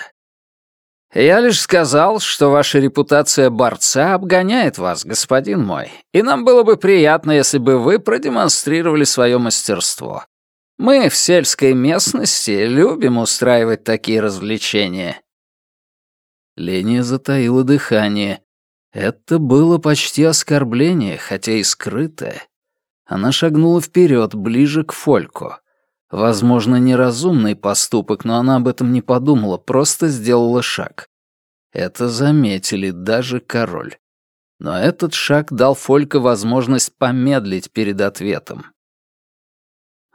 «Я лишь сказал, что ваша репутация борца обгоняет вас, господин мой, и нам было бы приятно, если бы вы продемонстрировали свое мастерство. Мы в сельской местности любим устраивать такие развлечения». Леня затаила дыхание. Это было почти оскорбление, хотя и скрытое. Она шагнула вперед, ближе к Фолько. Возможно, неразумный поступок, но она об этом не подумала, просто сделала шаг. Это заметили даже король. Но этот шаг дал Фолька возможность помедлить перед ответом.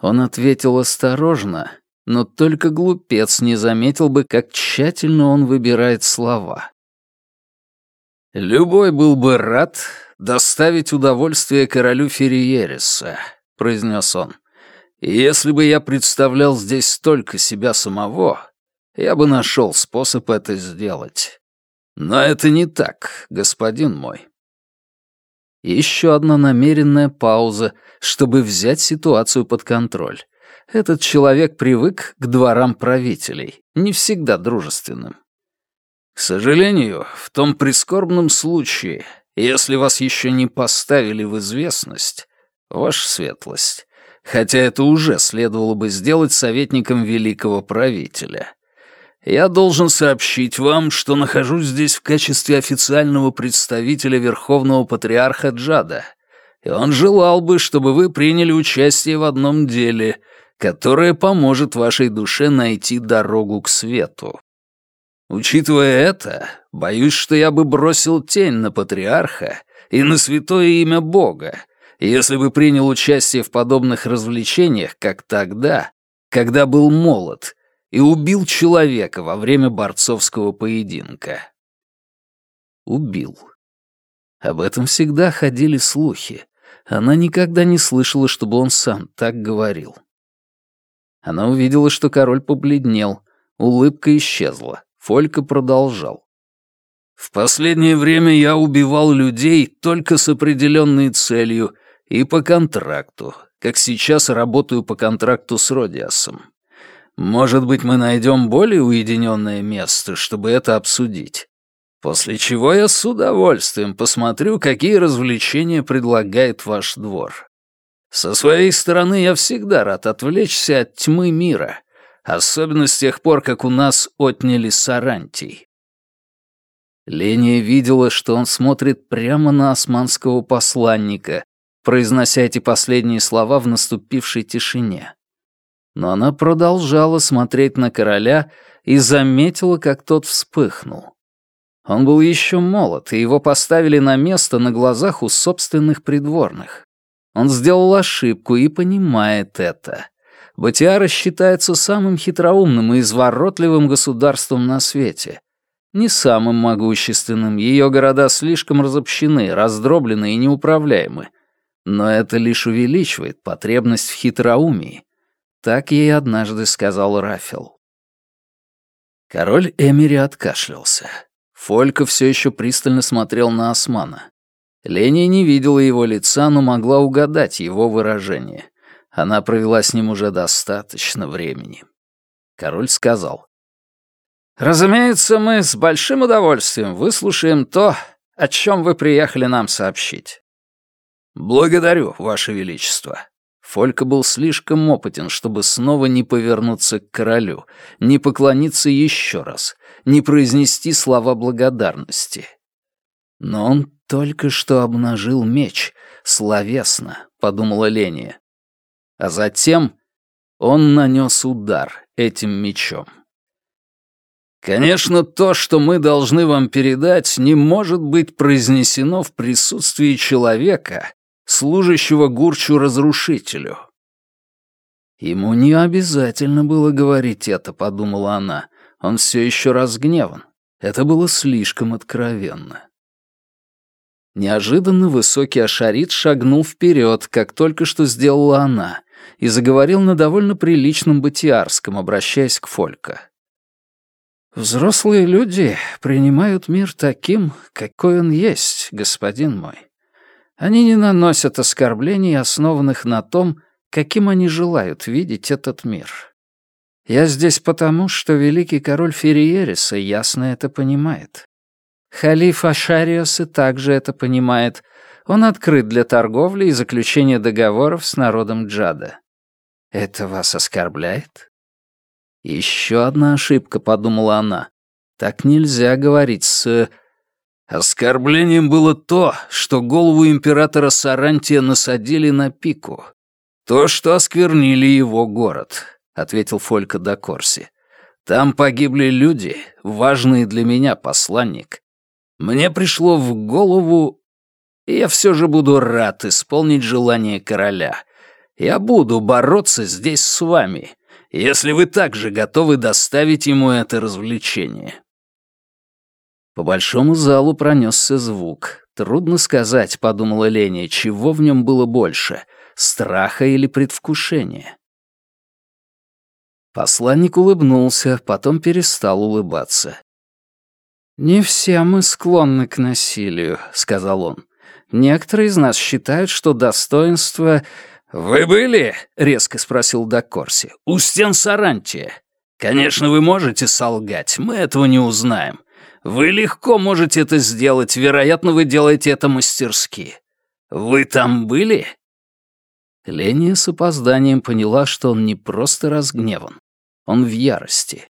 Он ответил осторожно, но только глупец не заметил бы, как тщательно он выбирает слова. «Любой был бы рад доставить удовольствие королю Ферриереса», — произнес он. «Если бы я представлял здесь только себя самого, я бы нашел способ это сделать. Но это не так, господин мой». Еще одна намеренная пауза, чтобы взять ситуацию под контроль. Этот человек привык к дворам правителей, не всегда дружественным. К сожалению, в том прискорбном случае, если вас еще не поставили в известность, ваша светлость, хотя это уже следовало бы сделать советником великого правителя, я должен сообщить вам, что нахожусь здесь в качестве официального представителя Верховного Патриарха Джада, и он желал бы, чтобы вы приняли участие в одном деле, которое поможет вашей душе найти дорогу к свету. Учитывая это, боюсь, что я бы бросил тень на патриарха и на святое имя Бога, если бы принял участие в подобных развлечениях, как тогда, когда был молод, и убил человека во время борцовского поединка. Убил. Об этом всегда ходили слухи. Она никогда не слышала, чтобы он сам так говорил. Она увидела, что король побледнел, улыбка исчезла. Фолька продолжал. «В последнее время я убивал людей только с определенной целью и по контракту, как сейчас работаю по контракту с Родиасом. Может быть, мы найдем более уединенное место, чтобы это обсудить. После чего я с удовольствием посмотрю, какие развлечения предлагает ваш двор. Со своей стороны я всегда рад отвлечься от тьмы мира, особенно с тех пор, как у нас отняли Сарантий. Леня видела, что он смотрит прямо на османского посланника, произнося эти последние слова в наступившей тишине. Но она продолжала смотреть на короля и заметила, как тот вспыхнул. Он был еще молод, и его поставили на место на глазах у собственных придворных. Он сделал ошибку и понимает это. Батиара считается самым хитроумным и изворотливым государством на свете. Не самым могущественным, ее города слишком разобщены, раздроблены и неуправляемы. Но это лишь увеличивает потребность в хитроумии. Так ей однажды сказал Рафил. Король Эмири откашлялся. Фолька все еще пристально смотрел на Османа. Леня не видела его лица, но могла угадать его выражение. Она провела с ним уже достаточно времени. Король сказал. «Разумеется, мы с большим удовольствием выслушаем то, о чем вы приехали нам сообщить». «Благодарю, Ваше Величество». Фолька был слишком опытен, чтобы снова не повернуться к королю, не поклониться еще раз, не произнести слова благодарности. Но он только что обнажил меч, словесно, подумала Леня. А затем он нанес удар этим мечом. Конечно, то, что мы должны вам передать, не может быть произнесено в присутствии человека, служащего Гурчу-разрушителю. Ему не обязательно было говорить это, подумала она. Он все еще разгневан. Это было слишком откровенно. Неожиданно высокий Ашарит шагнул вперед, как только что сделала она, и заговорил на довольно приличном батиарском, обращаясь к Фолька. «Взрослые люди принимают мир таким, какой он есть, господин мой. Они не наносят оскорблений, основанных на том, каким они желают видеть этот мир. Я здесь потому, что великий король Ферриериса ясно это понимает. Халиф Ашариос и также это понимает. Он открыт для торговли и заключения договоров с народом Джада. Это вас оскорбляет? Еще одна ошибка, подумала она. Так нельзя говорить с... Оскорблением было то, что голову императора Сарантия насадили на пику. То, что осквернили его город, — ответил Фолька до Корси. Там погибли люди, важные для меня, посланник. Мне пришло в голову... Я все же буду рад исполнить желание короля. Я буду бороться здесь с вами, если вы также готовы доставить ему это развлечение. По большому залу пронесся звук. Трудно сказать, подумала Леня, чего в нем было больше — страха или предвкушения. Посланник улыбнулся, потом перестал улыбаться. «Не все мы склонны к насилию», — сказал он. «Некоторые из нас считают, что достоинство...» «Вы были?» — резко спросил Дакорси. «У стен Сарантия. Конечно, вы можете солгать, мы этого не узнаем. Вы легко можете это сделать, вероятно, вы делаете это мастерски. Вы там были?» Леня с опозданием поняла, что он не просто разгневан, он в ярости.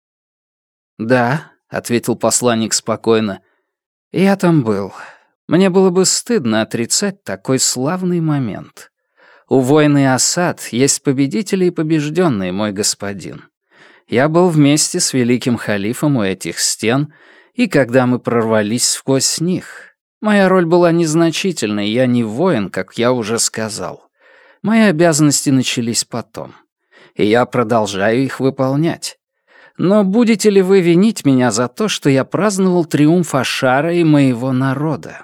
«Да», — ответил посланник спокойно, — «я там был. Мне было бы стыдно отрицать такой славный момент. У войны Асад есть победители и побежденные, мой господин. Я был вместе с великим халифом у этих стен — и когда мы прорвались сквозь них. Моя роль была незначительной, я не воин, как я уже сказал. Мои обязанности начались потом, и я продолжаю их выполнять. Но будете ли вы винить меня за то, что я праздновал триумф Ашара и моего народа?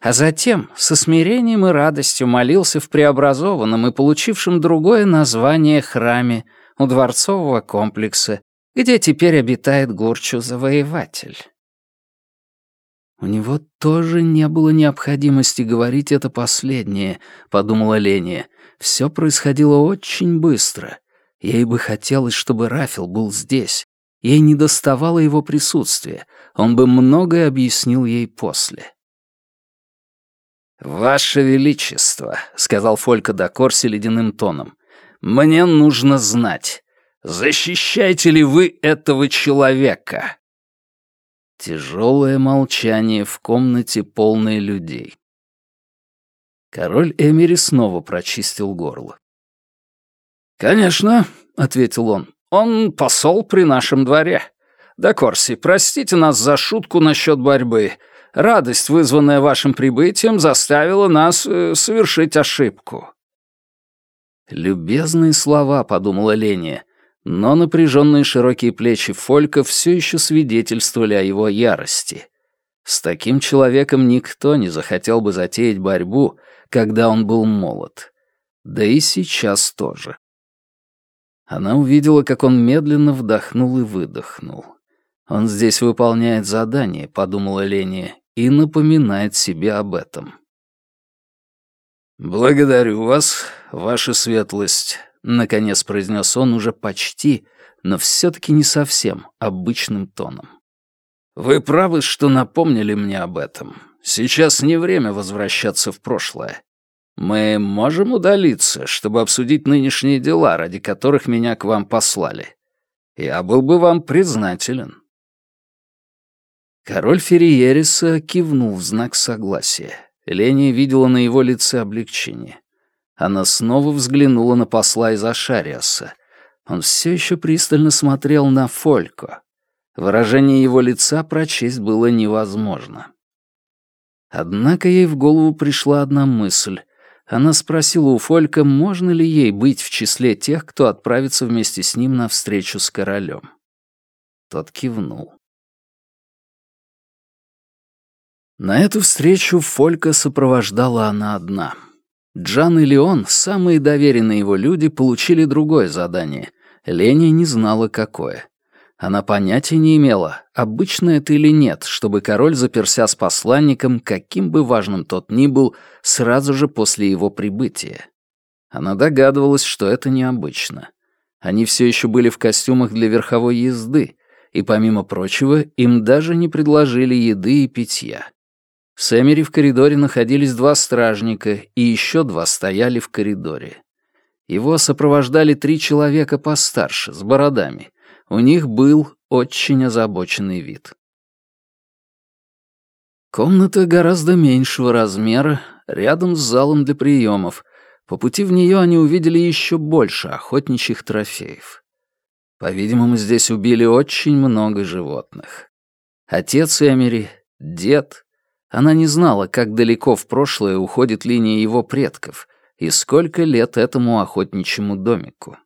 А затем со смирением и радостью молился в преобразованном и получившем другое название храме у дворцового комплекса, где теперь обитает Гурчу-завоеватель. «У него тоже не было необходимости говорить это последнее», — подумала Леня. «Все происходило очень быстро. Ей бы хотелось, чтобы Рафил был здесь. Ей не доставало его присутствия. Он бы многое объяснил ей после». «Ваше Величество», — сказал Фолька до Корси ледяным тоном, — «мне нужно знать, Защищаете ли вы этого человека?» Тяжелое молчание в комнате, полной людей. Король Эмери снова прочистил горло. «Конечно», — ответил он, — «он посол при нашем дворе. Да, Корси, простите нас за шутку насчет борьбы. Радость, вызванная вашим прибытием, заставила нас э, совершить ошибку». «Любезные слова», — подумала Леня, но напряженные широкие плечи Фолька все еще свидетельствовали о его ярости. С таким человеком никто не захотел бы затеять борьбу, когда он был молод. Да и сейчас тоже. Она увидела, как он медленно вдохнул и выдохнул. «Он здесь выполняет задание», — подумала Леня, и напоминает себе об этом. «Благодарю вас, ваша светлость», Наконец произнес он уже почти, но все-таки не совсем обычным тоном. «Вы правы, что напомнили мне об этом. Сейчас не время возвращаться в прошлое. Мы можем удалиться, чтобы обсудить нынешние дела, ради которых меня к вам послали. Я был бы вам признателен». Король Ферриериса кивнул в знак согласия. Леня видела на его лице облегчение. Она снова взглянула на посла из Ашариаса. Он все еще пристально смотрел на Фолько. Выражение его лица прочесть было невозможно. Однако ей в голову пришла одна мысль. Она спросила у Фолька, можно ли ей быть в числе тех, кто отправится вместе с ним на встречу с королем. Тот кивнул. На эту встречу Фолька сопровождала она одна — Джан и Леон, самые доверенные его люди, получили другое задание. Леня не знала, какое. Она понятия не имела, обычно это или нет, чтобы король заперся с посланником, каким бы важным тот ни был, сразу же после его прибытия. Она догадывалась, что это необычно. Они все еще были в костюмах для верховой езды, и, помимо прочего, им даже не предложили еды и питья. С Эмери в коридоре находились два стражника, и еще два стояли в коридоре. Его сопровождали три человека постарше, с бородами. У них был очень озабоченный вид. Комната гораздо меньшего размера, рядом с залом для приемов. По пути в нее они увидели еще больше охотничьих трофеев. По-видимому, здесь убили очень много животных. Отец Эмери, дед. Она не знала, как далеко в прошлое уходит линия его предков и сколько лет этому охотничьему домику.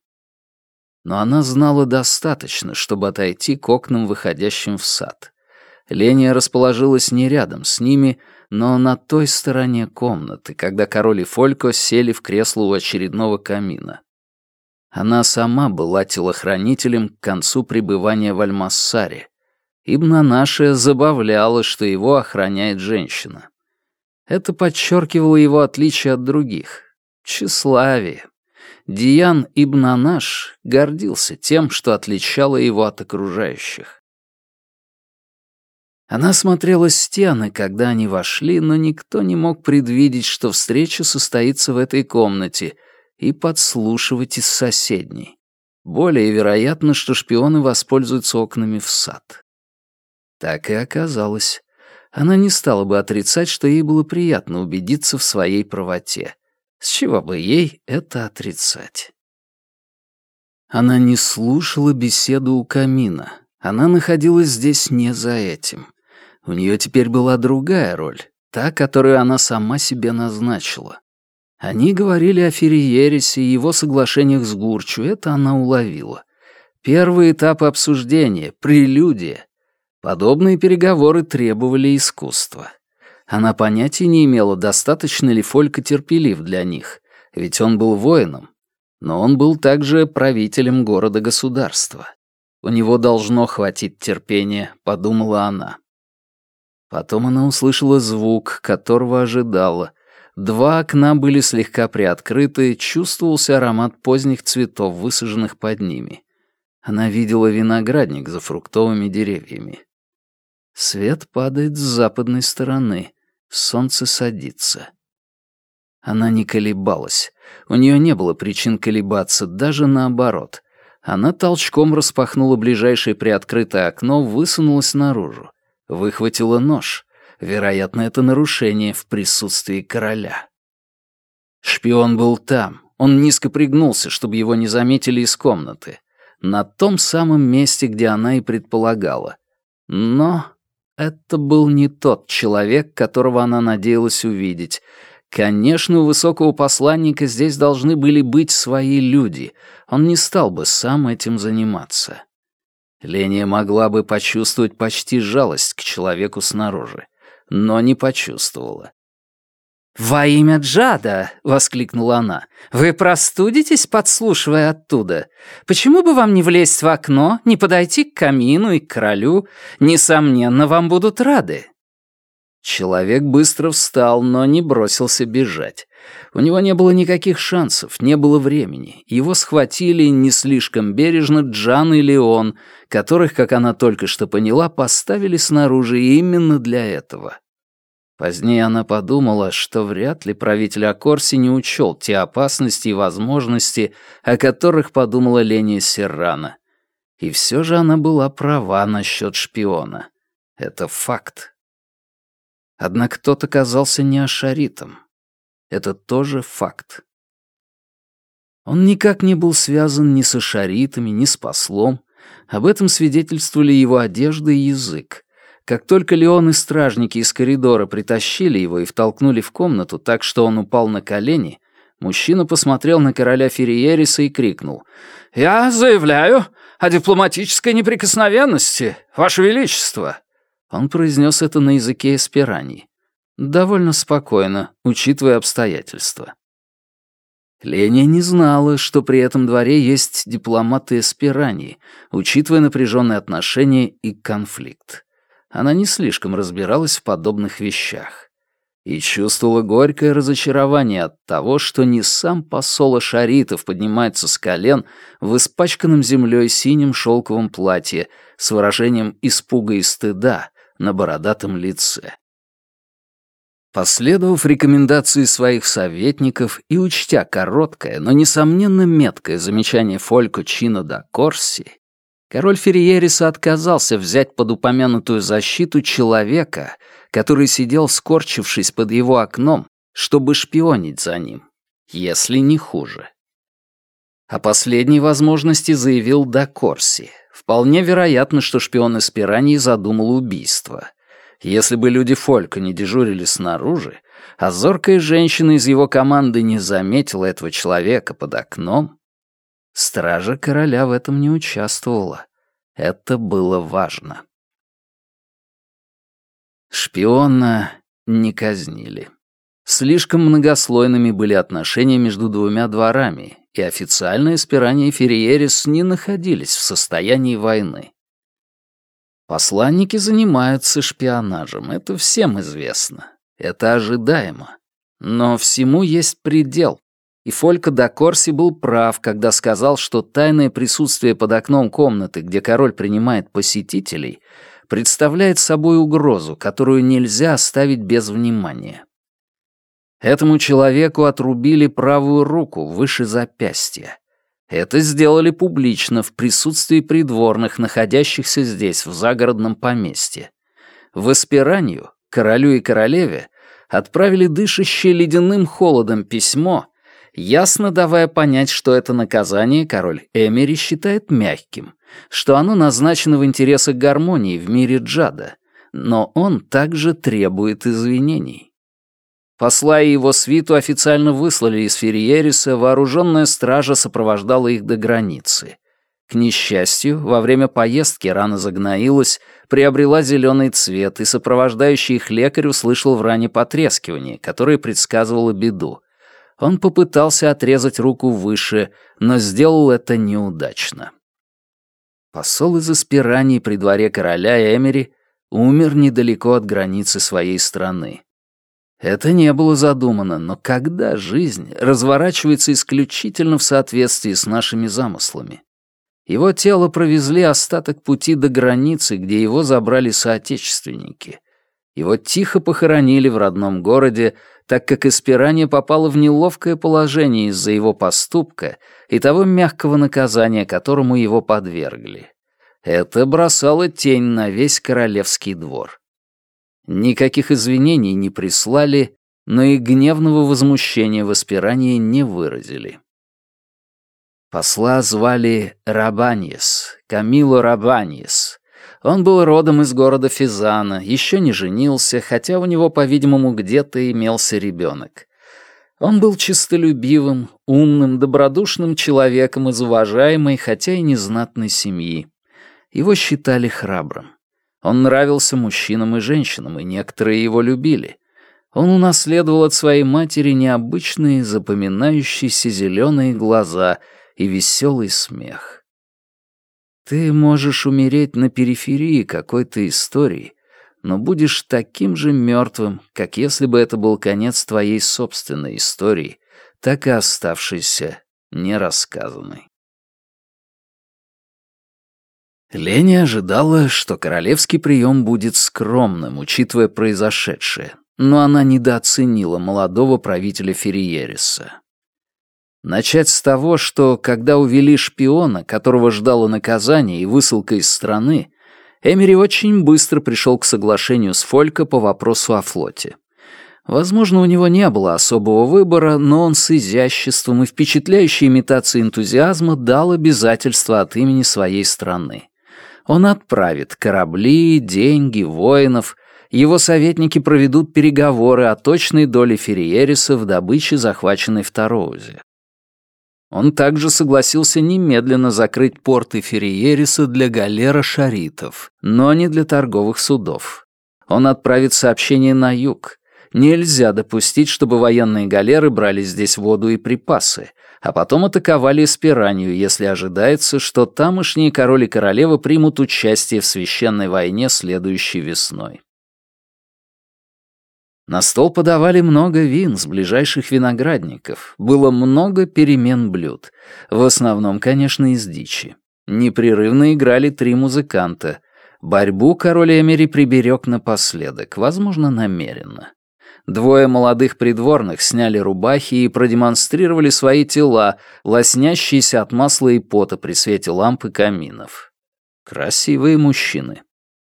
Но она знала достаточно, чтобы отойти к окнам, выходящим в сад. Леня расположилась не рядом с ними, но на той стороне комнаты, когда король и Фолько сели в кресло у очередного камина. Она сама была телохранителем к концу пребывания в Альмассаре. Ибн Анашия забавляла, что его охраняет женщина. Это подчеркивало его отличие от других. Тщеславие. Диан Ибн Анаш гордился тем, что отличало его от окружающих. Она смотрела стены, когда они вошли, но никто не мог предвидеть, что встреча состоится в этой комнате — и подслушивать из соседней. Более вероятно, что шпионы воспользуются окнами в сад. Так и оказалось. Она не стала бы отрицать, что ей было приятно убедиться в своей правоте. С чего бы ей это отрицать? Она не слушала беседу у камина. Она находилась здесь не за этим. У нее теперь была другая роль, та, которую она сама себе назначила. Они говорили о Ферриересе и его соглашениях с Гурчу, это она уловила. Первый этап обсуждения, прелюдия. Подобные переговоры требовали искусства. Она понятия не имела, достаточно ли Фолька терпелив для них, ведь он был воином. Но он был также правителем города-государства. У него должно хватить терпения, подумала она. Потом она услышала звук, которого ожидала — Два окна были слегка приоткрыты, чувствовался аромат поздних цветов, высаженных под ними. Она видела виноградник за фруктовыми деревьями. Свет падает с западной стороны, солнце садится. Она не колебалась. У нее не было причин колебаться, даже наоборот. Она толчком распахнула ближайшее приоткрытое окно, высунулась наружу. Выхватила нож. Вероятно, это нарушение в присутствии короля. Шпион был там. Он низко пригнулся, чтобы его не заметили из комнаты. На том самом месте, где она и предполагала. Но это был не тот человек, которого она надеялась увидеть. Конечно, у высокого посланника здесь должны были быть свои люди. Он не стал бы сам этим заниматься. Ления могла бы почувствовать почти жалость к человеку снаружи но не почувствовала. «Во имя Джада!» — воскликнула она. «Вы простудитесь, подслушивая оттуда? Почему бы вам не влезть в окно, не подойти к камину и к королю? Несомненно, вам будут рады». Человек быстро встал, но не бросился бежать. У него не было никаких шансов, не было времени. Его схватили не слишком бережно Джан и Леон, которых, как она только что поняла, поставили снаружи именно для этого. Позднее она подумала, что вряд ли правитель Акорси не учел те опасности и возможности, о которых подумала Леня Серрана. И все же она была права насчет шпиона. Это факт. Однако тот оказался не ашаритом. Это тоже факт. Он никак не был связан ни с ашаритами, ни с послом. Об этом свидетельствовали его одежда и язык. Как только Леон и стражники из коридора притащили его и втолкнули в комнату так, что он упал на колени, мужчина посмотрел на короля Ферриериса и крикнул. «Я заявляю о дипломатической неприкосновенности, Ваше Величество!» Он произнес это на языке эсперании. Довольно спокойно, учитывая обстоятельства. Леня не знала, что при этом дворе есть дипломаты эсперании, учитывая напряженные отношения и конфликт. Она не слишком разбиралась в подобных вещах и чувствовала горькое разочарование от того, что не сам посол Шаритов поднимается с колен в испачканном землей синем шелковом платье с выражением испуга и стыда, на бородатом лице. Последовав рекомендации своих советников и учтя короткое, но, несомненно, меткое замечание Фолько Чино да Корси, Король Ферриериса отказался взять под упомянутую защиту человека, который сидел скорчившись под его окном, чтобы шпионить за ним, если не хуже. О последней возможности заявил Дакорси. Вполне вероятно, что шпион из Пираньи задумал убийство. Если бы люди Фолька не дежурили снаружи, а зоркая женщина из его команды не заметила этого человека под окном, стража короля в этом не участвовала. Это было важно. Шпиона не казнили. Слишком многослойными были отношения между двумя дворами, и официально Эсперания и Ферриерис не находились в состоянии войны. Посланники занимаются шпионажем, это всем известно. Это ожидаемо. Но всему есть предел. И Фолька да Корси был прав, когда сказал, что тайное присутствие под окном комнаты, где король принимает посетителей, представляет собой угрозу, которую нельзя оставить без внимания. Этому человеку отрубили правую руку выше запястья. Это сделали публично в присутствии придворных, находящихся здесь, в загородном поместье. В Эсперанию, королю и королеве, отправили дышащее ледяным холодом письмо, ясно давая понять, что это наказание король Эмери считает мягким, что оно назначено в интересах гармонии в мире Джада, но он также требует извинений. Посла и его свиту официально выслали из Ферриериса, вооруженная стража сопровождала их до границы. К несчастью, во время поездки рана загноилась, приобрела зеленый цвет, и сопровождающий их лекарь услышал в ране потрескивание, которое предсказывало беду. Он попытался отрезать руку выше, но сделал это неудачно. Посол из Аспирании при дворе короля Эмери умер недалеко от границы своей страны. Это не было задумано, но когда жизнь разворачивается исключительно в соответствии с нашими замыслами? Его тело провезли остаток пути до границы, где его забрали соотечественники. Его тихо похоронили в родном городе, так как Эспирания попала в неловкое положение из-за его поступка и того мягкого наказания, которому его подвергли. Это бросало тень на весь королевский двор. Никаких извинений не прислали, но и гневного возмущения в аспирании не выразили. Посла звали Рабаньес, Камило Рабаньес. Он был родом из города Физана, еще не женился, хотя у него, по-видимому, где-то имелся ребенок. Он был чистолюбивым, умным, добродушным человеком из уважаемой, хотя и незнатной семьи. Его считали храбрым. Он нравился мужчинам и женщинам, и некоторые его любили. Он унаследовал от своей матери необычные, запоминающиеся зеленые глаза и веселый смех. Ты можешь умереть на периферии какой-то истории, но будешь таким же мертвым, как если бы это был конец твоей собственной истории, так и оставшейся нерассказанной. Лени ожидала, что королевский прием будет скромным, учитывая произошедшее, но она недооценила молодого правителя Ферриериса. Начать с того, что, когда увели шпиона, которого ждало наказание и высылка из страны, Эмери очень быстро пришел к соглашению с Фолько по вопросу о флоте. Возможно, у него не было особого выбора, но он с изяществом и впечатляющей имитацией энтузиазма дал обязательства от имени своей страны. Он отправит корабли, деньги, воинов. Его советники проведут переговоры о точной доле Ферриериса в добыче, захваченной в Тароузе. Он также согласился немедленно закрыть порты Ферриериса для галера шаритов, но не для торговых судов. Он отправит сообщение на юг. Нельзя допустить, чтобы военные галеры брали здесь воду и припасы, а потом атаковали Эспиранию, если ожидается, что тамошние король и королева примут участие в священной войне следующей весной. На стол подавали много вин с ближайших виноградников, было много перемен блюд, в основном, конечно, из дичи. Непрерывно играли три музыканта. Борьбу король Эмери приберег напоследок, возможно, намеренно. Двое молодых придворных сняли рубахи и продемонстрировали свои тела, лоснящиеся от масла и пота при свете ламп и каминов. Красивые мужчины.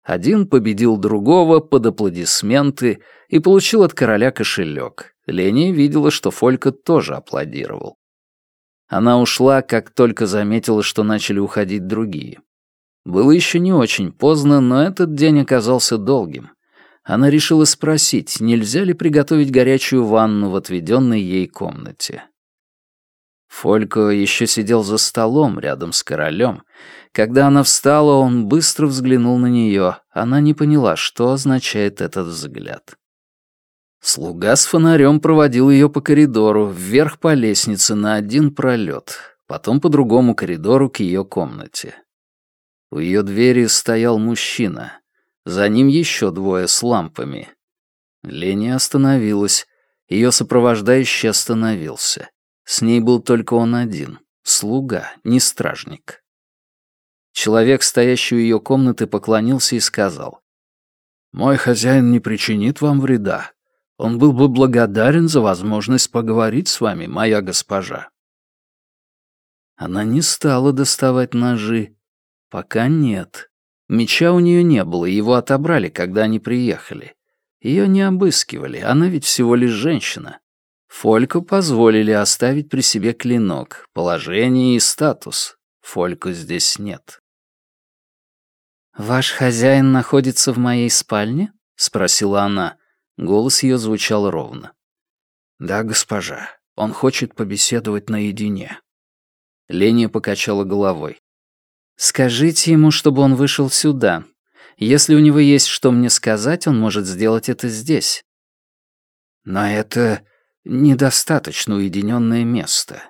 Один победил другого под аплодисменты и получил от короля кошелек. Леня видела, что Фолька тоже аплодировал. Она ушла, как только заметила, что начали уходить другие. Было еще не очень поздно, но этот день оказался долгим. Она решила спросить, нельзя ли приготовить горячую ванну в отведенной ей комнате. Фолько еще сидел за столом рядом с королем. Когда она встала, он быстро взглянул на нее. Она не поняла, что означает этот взгляд. Слуга с фонарем проводил ее по коридору, вверх по лестнице на один пролет, потом по другому коридору к ее комнате. У ее двери стоял мужчина. За ним еще двое с лампами. Лени остановилась. Ее сопровождающий остановился. С ней был только он один. Слуга, не стражник. Человек, стоящий у ее комнаты, поклонился и сказал. «Мой хозяин не причинит вам вреда. Он был бы благодарен за возможность поговорить с вами, моя госпожа». Она не стала доставать ножи. Пока нет. Меча у нее не было, его отобрали, когда они приехали. Ее не обыскивали, она ведь всего лишь женщина. Фольку позволили оставить при себе клинок, положение и статус. Фольку здесь нет. «Ваш хозяин находится в моей спальне?» — спросила она. Голос ее звучал ровно. «Да, госпожа. Он хочет побеседовать наедине». Леня покачала головой. «Скажите ему, чтобы он вышел сюда. Если у него есть что мне сказать, он может сделать это здесь». «Но это недостаточно уединенное место».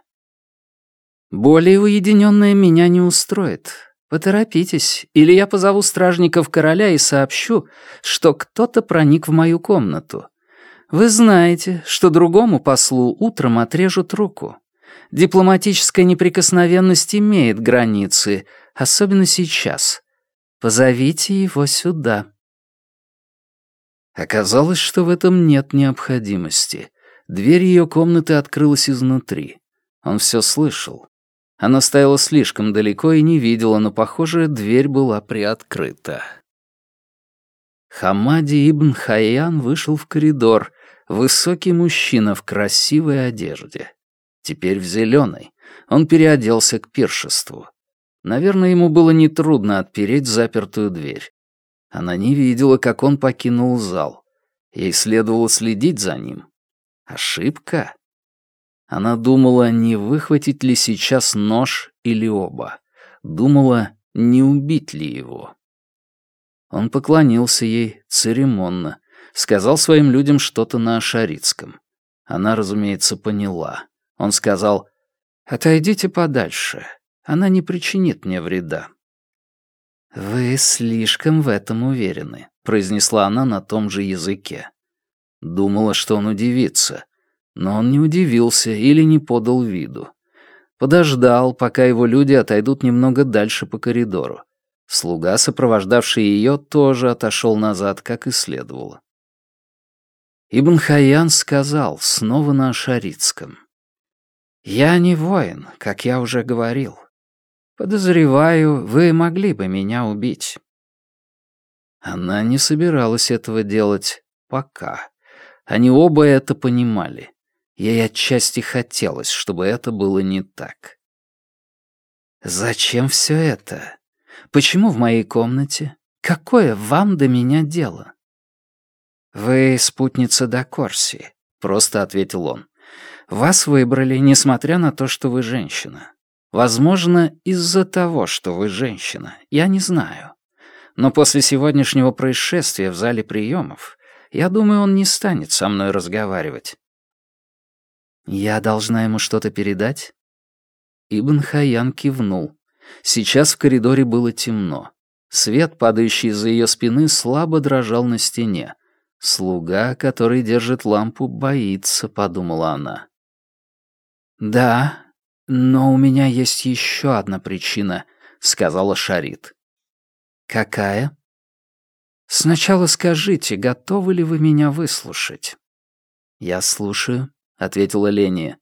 «Более уединенное меня не устроит. Поторопитесь, или я позову стражников короля и сообщу, что кто-то проник в мою комнату. Вы знаете, что другому послу утром отрежут руку. Дипломатическая неприкосновенность имеет границы, особенно сейчас. Позовите его сюда». Оказалось, что в этом нет необходимости. Дверь ее комнаты открылась изнутри. Он все слышал. Она стояла слишком далеко и не видела, но, похоже, дверь была приоткрыта. Хамади ибн Хайян вышел в коридор, высокий мужчина в красивой одежде. Теперь в зеленой. Он переоделся к пиршеству. Наверное, ему было нетрудно отпереть запертую дверь. Она не видела, как он покинул зал. Ей следовало следить за ним. Ошибка? Она думала, не выхватить ли сейчас нож или оба. Думала, не убить ли его. Он поклонился ей церемонно, сказал своим людям что-то на ашаритском. Она, разумеется, поняла. Он сказал, «Отойдите подальше, она не причинит мне вреда». «Вы слишком в этом уверены», — произнесла она на том же языке. Думала, что он удивится, но он не удивился или не подал виду. Подождал, пока его люди отойдут немного дальше по коридору. Слуга, сопровождавший ее, тоже отошел назад, как и следовало. Ибн Хайян сказал, снова на ашаритском. «Я не воин, как я уже говорил. Подозреваю, вы могли бы меня убить». Она не собиралась этого делать пока. Они оба это понимали. Ей отчасти хотелось, чтобы это было не так. «Зачем все это? Почему в моей комнате? Какое вам до меня дело?» «Вы спутница до Корси», — просто ответил он. «Вас выбрали, несмотря на то, что вы женщина. Возможно, из-за того, что вы женщина. Я не знаю. Но после сегодняшнего происшествия в зале приемов, я думаю, он не станет со мной разговаривать. «Я должна ему что-то передать?» Ибн Хаян кивнул. Сейчас в коридоре было темно. Свет, падающий из-за ее спины, слабо дрожал на стене. «Слуга, который держит лампу, боится», — подумала она. «Да, но у меня есть еще одна причина», — сказала Шарит. «Какая?» «Сначала скажите, готовы ли вы меня выслушать?» «Я слушаю». — ответила Леня.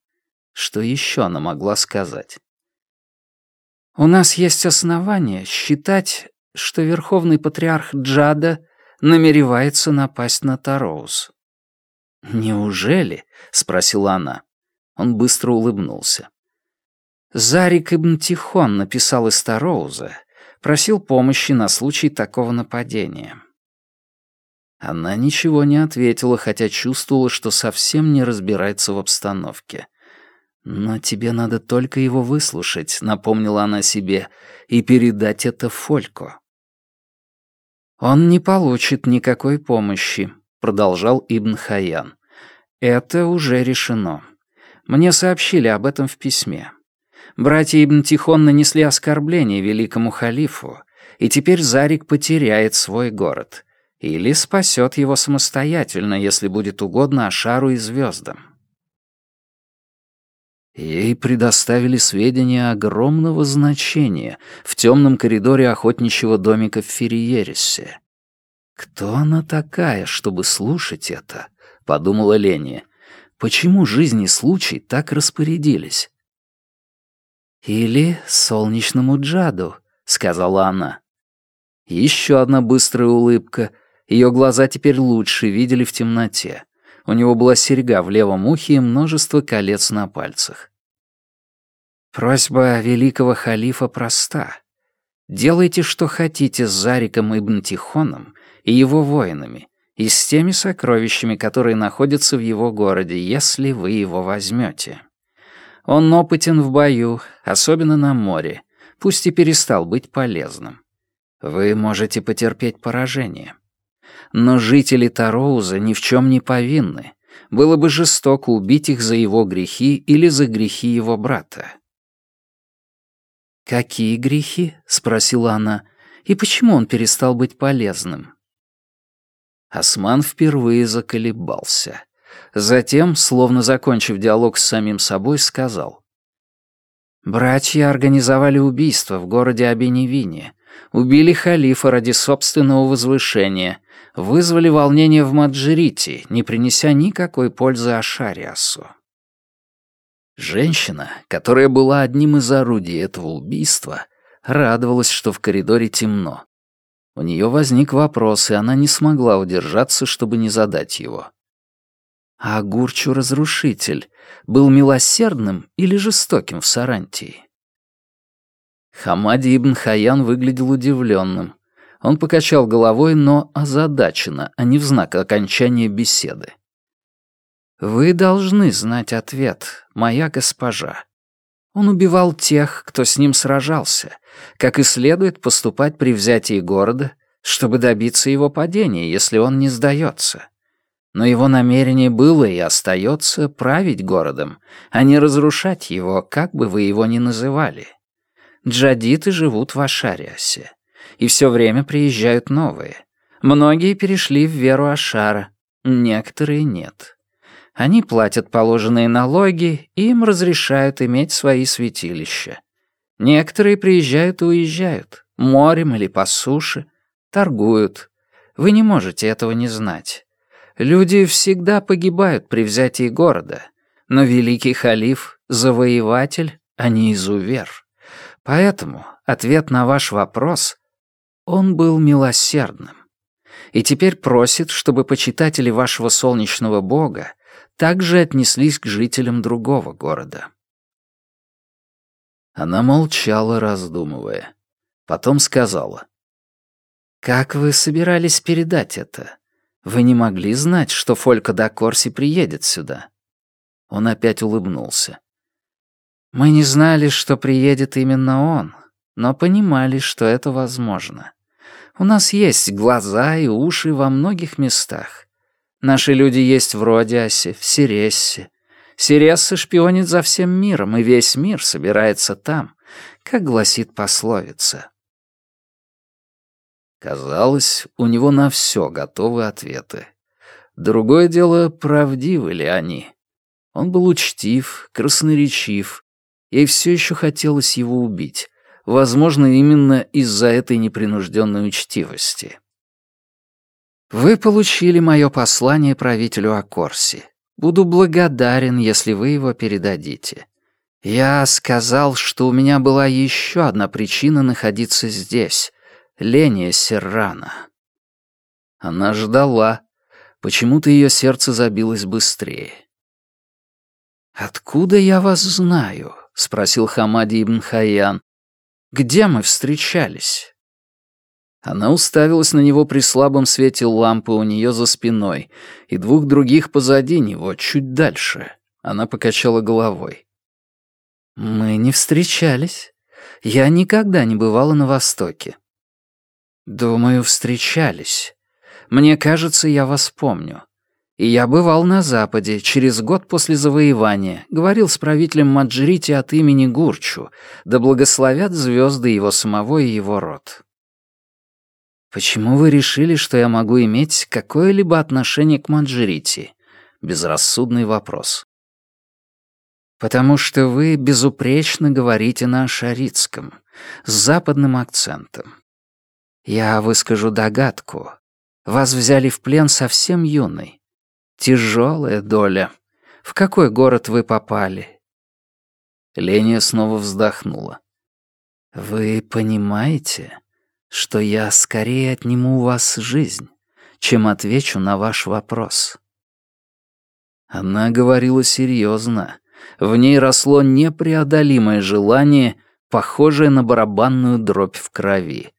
Что еще она могла сказать? «У нас есть основания считать, что верховный патриарх Джада намеревается напасть на Тароуз. «Неужели?» — спросила она. Он быстро улыбнулся. Зарик ибн Тихон написал из Тароуза, просил помощи на случай такого нападения. Она ничего не ответила, хотя чувствовала, что совсем не разбирается в обстановке. «Но тебе надо только его выслушать», — напомнила она себе, — «и передать это Фолько». «Он не получит никакой помощи», — продолжал Ибн Хаян. «Это уже решено. Мне сообщили об этом в письме. Братья Ибн Тихон нанесли оскорбление великому халифу, и теперь Зарик потеряет свой город. Или спасет его самостоятельно, если будет угодно Ашару и звездам. Ей предоставили сведения огромного значения в темном коридоре охотничьего домика в Ферриересе. «Кто она такая, чтобы слушать это?» — подумала Леня. «Почему жизнь и случай так распорядились?» «Или солнечному джаду», — сказала она. Еще одна быстрая улыбка. Ее глаза теперь лучше видели в темноте. У него была серьга в левом ухе и множество колец на пальцах. Просьба великого халифа проста. Делайте, что хотите с Зариком ибн Тихоном и его воинами, и с теми сокровищами, которые находятся в его городе, если вы его возьмете. Он опытен в бою, особенно на море, пусть и перестал быть полезным. Вы можете потерпеть поражение. Но жители Тароуза ни в чем не повинны. Было бы жестоко убить их за его грехи или за грехи его брата. «Какие грехи?» — спросила она. «И почему он перестал быть полезным?» Осман впервые заколебался. Затем, словно закончив диалог с самим собой, сказал. «Братья организовали убийство в городе Абеневине, убили халифа ради собственного возвышения, вызвали волнение в Маджирите, не принеся никакой пользы Ашариасу. Женщина, которая была одним из орудий этого убийства, радовалась, что в коридоре темно. У нее возник вопрос, и она не смогла удержаться, чтобы не задать его. А Гурчу-разрушитель был милосердным или жестоким в Сарантии? Хамади ибн Хаян выглядел удивленным. Он покачал головой, но озадаченно, а не в знак окончания беседы. «Вы должны знать ответ, моя госпожа. Он убивал тех, кто с ним сражался, как и следует поступать при взятии города, чтобы добиться его падения, если он не сдается. Но его намерение было и остается править городом, а не разрушать его, как бы вы его ни называли. Джадиты живут в Ашариасе, и все время приезжают новые. Многие перешли в веру Ашара, некоторые нет. Они платят положенные налоги, им разрешают иметь свои святилища. Некоторые приезжают и уезжают, морем или по суше, торгуют. Вы не можете этого не знать. Люди всегда погибают при взятии города, но великий халиф — завоеватель, а не изувер. Поэтому ответ на ваш вопрос — он был милосердным. И теперь просит, чтобы почитатели вашего солнечного бога также отнеслись к жителям другого города. Она молчала, раздумывая. Потом сказала. «Как вы собирались передать это? Вы не могли знать, что Фолька да Корси приедет сюда?» Он опять улыбнулся. «Мы не знали, что приедет именно он, но понимали, что это возможно. У нас есть глаза и уши во многих местах. Наши люди есть в Родиасе, в Сирессе. Сиресса шпионит за всем миром, и весь мир собирается там, как гласит пословица. Казалось, у него на все готовы ответы. Другое дело, правдивы ли они. Он был учтив, красноречив. Ей все еще хотелось его убить. Возможно, именно из-за этой непринужденной учтивости. «Вы получили мое послание правителю Акорси. Буду благодарен, если вы его передадите. Я сказал, что у меня была еще одна причина находиться здесь, Ления Серрана. Она ждала. Почему-то ее сердце забилось быстрее. «Откуда я вас знаю?» — спросил Хамади ибн Хайян. «Где мы встречались?» Она уставилась на него при слабом свете лампы у нее за спиной и двух других позади него, чуть дальше. Она покачала головой. «Мы не встречались. Я никогда не бывала на Востоке». «Думаю, встречались. Мне кажется, я вас помню. И я бывал на Западе, через год после завоевания, говорил с правителем Маджрити от имени Гурчу, да благословят звезды его самого и его род». «Почему вы решили, что я могу иметь какое-либо отношение к Маджрити?» Безрассудный вопрос. «Потому что вы безупречно говорите на шаритском, с западным акцентом. Я выскажу догадку. Вас взяли в плен совсем юный. Тяжелая доля. В какой город вы попали?» Леня снова вздохнула. «Вы понимаете?» что я скорее отниму у вас жизнь, чем отвечу на ваш вопрос». Она говорила серьезно. В ней росло непреодолимое желание, похожее на барабанную дробь в крови.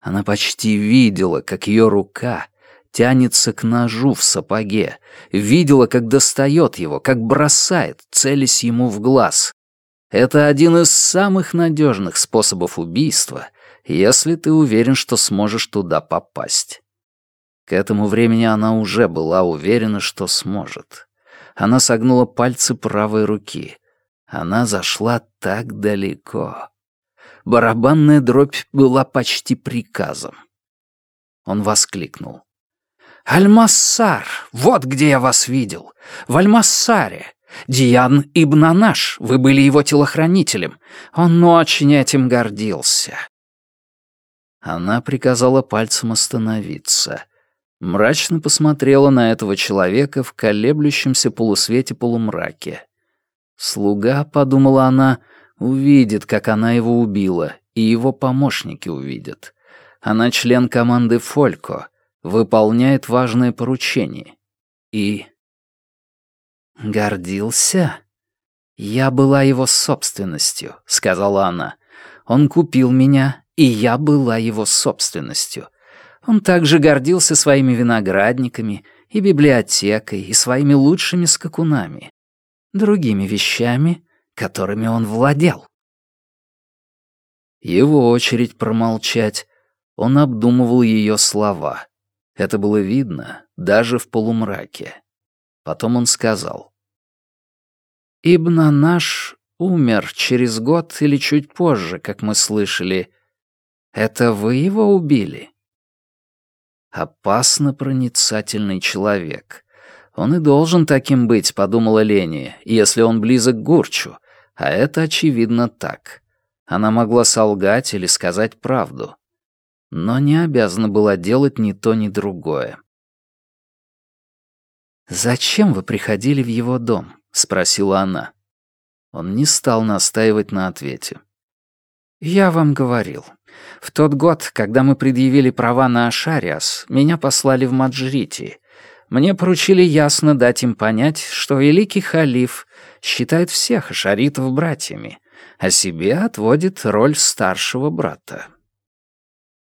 Она почти видела, как ее рука тянется к ножу в сапоге, видела, как достает его, как бросает, целясь ему в глаз. Это один из самых надежных способов убийства — если ты уверен, что сможешь туда попасть. К этому времени она уже была уверена, что сможет. Она согнула пальцы правой руки. Она зашла так далеко. Барабанная дробь была почти приказом. Он воскликнул. «Аль-Массар! Вот где я вас видел! В Аль-Массаре! Диан Ибн Анаш, вы были его телохранителем. Он очень этим гордился. Она приказала пальцем остановиться. Мрачно посмотрела на этого человека в колеблющемся полусвете полумраке. Слуга, подумала она, увидит, как она его убила, и его помощники увидят. Она член команды Фолько, выполняет важное поручение. И... «Гордился?» «Я была его собственностью», — сказала она. «Он купил меня и я была его собственностью. Он также гордился своими виноградниками и библиотекой, и своими лучшими скакунами, другими вещами, которыми он владел. Его очередь промолчать. Он обдумывал ее слова. Это было видно даже в полумраке. Потом он сказал. «Ибн наш умер через год или чуть позже, как мы слышали, это вы его убили?» «Опасно проницательный человек. Он и должен таким быть», — подумала Ления, «если он близок к Гурчу. А это, очевидно, так. Она могла солгать или сказать правду. Но не обязана была делать ни то, ни другое. «Зачем вы приходили в его дом?» — спросила она. Он не стал настаивать на ответе. «Я вам говорил. В тот год, когда мы предъявили права на Ашариас, меня послали в Маджрити. Мне поручили ясно дать им понять, что великий халиф считает всех ашаритов братьями, а себе отводит роль старшего брата».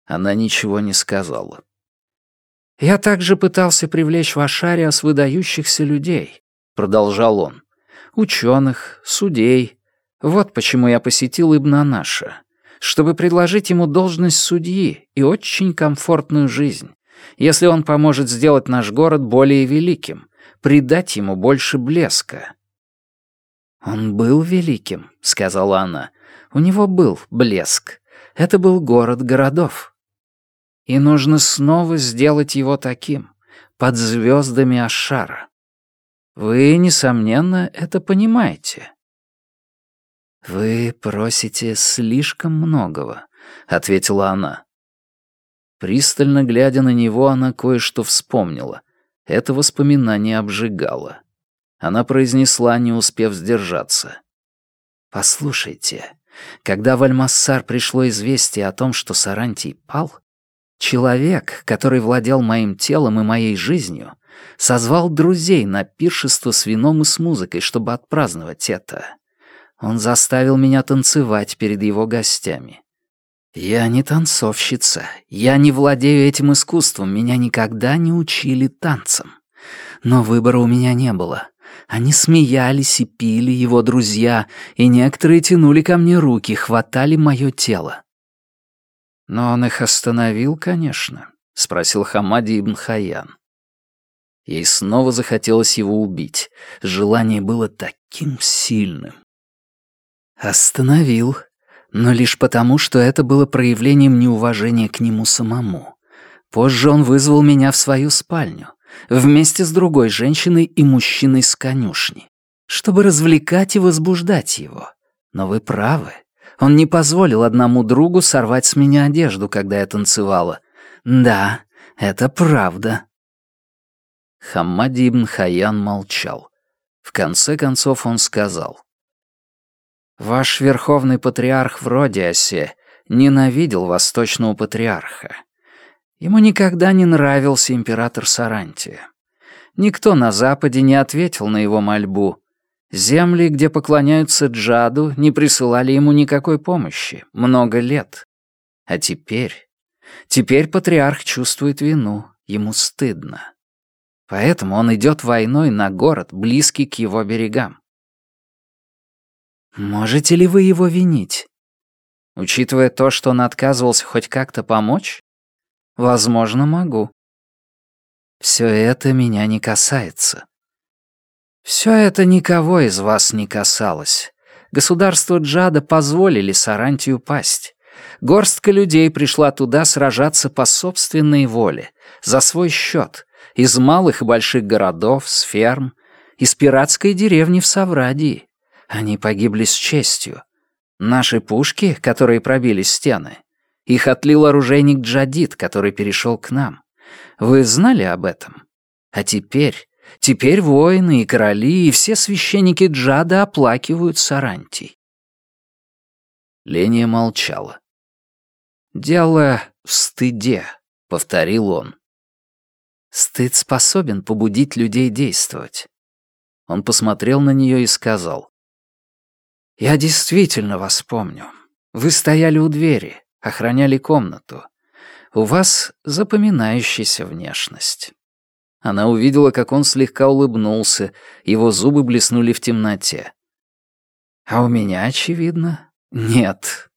Она ничего не сказала. «Я также пытался привлечь в Ашариас выдающихся людей», — продолжал он. «Ученых, судей, вот почему я посетил Ибн Анаша, чтобы предложить ему должность судьи и очень комфортную жизнь, если он поможет сделать наш город более великим, придать ему больше блеска. «Он был великим», — сказала она. «У него был блеск. Это был город городов. И нужно снова сделать его таким, под звездами Ашара. Вы, несомненно, это понимаете». «Вы просите слишком многого», — ответила она. Пристально глядя на него, она кое-что вспомнила. Это воспоминание обжигало. Она произнесла, не успев сдержаться. «Послушайте, Когда в Альмассар пришло известие о том, что Сарантий пал, человек, который владел моим телом и моей жизнью, созвал друзей на пиршество с вином и с музыкой, чтобы отпраздновать это. Он заставил меня танцевать перед его гостями. Я не танцовщица, я не владею этим искусством, меня никогда не учили танцам. Но выбора у меня не было. Они смеялись и пили, его друзья, и некоторые тянули ко мне руки, хватали мое тело. Но он их остановил, конечно, — спросил Хамади ибн Хаян. Ей снова захотелось его убить. Желание было таким сильным. Остановил, но лишь потому, что это было проявлением неуважения к нему самому. Позже он вызвал меня в свою спальню, вместе с другой женщиной и мужчиной с конюшни, чтобы развлекать и возбуждать его. Но вы правы. Он не позволил одному другу сорвать с меня одежду, когда я танцевала. Да, это правда. Хаммади ибн Хаян молчал. В конце концов он сказал. Ваш верховный патриарх в Родиасе ненавидел восточного патриарха. Ему никогда не нравился император Сарантия. Никто на Западе не ответил на его мольбу. Земли, где поклоняются Джаду, не присылали ему никакой помощи много лет. А теперь... Теперь патриарх чувствует вину, ему стыдно. Поэтому он идет войной на город, близкий к его берегам. Можете ли вы его винить? Учитывая то, что он отказывался хоть как-то помочь? Возможно, могу. Все это меня не касается. Все это никого из вас не касалось. Государство Джада позволили Сарантию пасть. Горстка людей пришла туда сражаться по собственной воле, за свой счет, из малых и больших городов, с ферм, из пиратской деревни в Саврадии. Они погибли с честью. Наши пушки, которые пробили стены, их отлил оружейник Джадид, который перешел к нам. Вы знали об этом? А теперь, теперь воины и короли и все священники Джада оплакивают Сарантий. Ления молчала. «Дело в стыде», — повторил он. «Стыд способен побудить людей действовать». Он посмотрел на нее и сказал. «Я действительно вас помню. Вы стояли у двери, охраняли комнату. У вас запоминающаяся внешность». Она увидела, как он слегка улыбнулся, его зубы блеснули в темноте. «А у меня, очевидно, нет».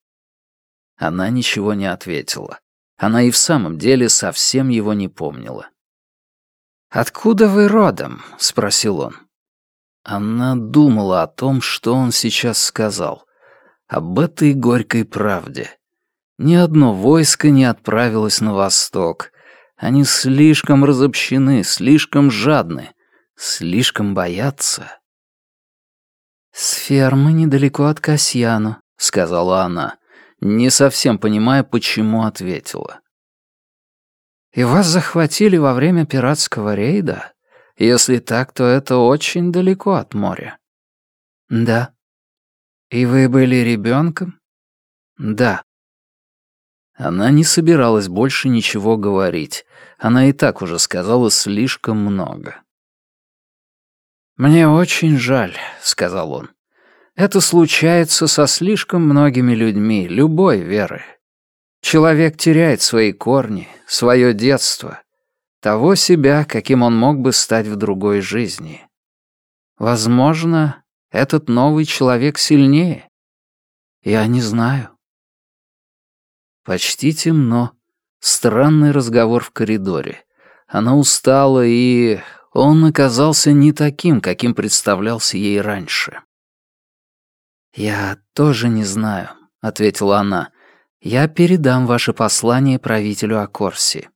Она ничего не ответила. Она и в самом деле совсем его не помнила. «Откуда вы родом?» — спросил он. Она думала о том, что он сейчас сказал. Об этой горькой правде. Ни одно войско не отправилось на восток. Они слишком разобщены, слишком жадны, слишком боятся. «С фермы недалеко от Касьяну», — сказала она, не совсем понимая, почему ответила. «И вас захватили во время пиратского рейда?» Если так, то это очень далеко от моря. Да. И вы были ребенком? Да. Она не собиралась больше ничего говорить. Она и так уже сказала слишком много. «Мне очень жаль», — сказал он. «Это случается со слишком многими людьми, любой веры. Человек теряет свои корни, свое детство, того себя, каким он мог бы стать в другой жизни. Возможно, этот новый человек сильнее. Я не знаю. Почти темно. Странный разговор в коридоре. Она устала, и он оказался не таким, каким представлялся ей раньше. «Я тоже не знаю», — ответила она. «Я передам ваше послание правителю Акорси».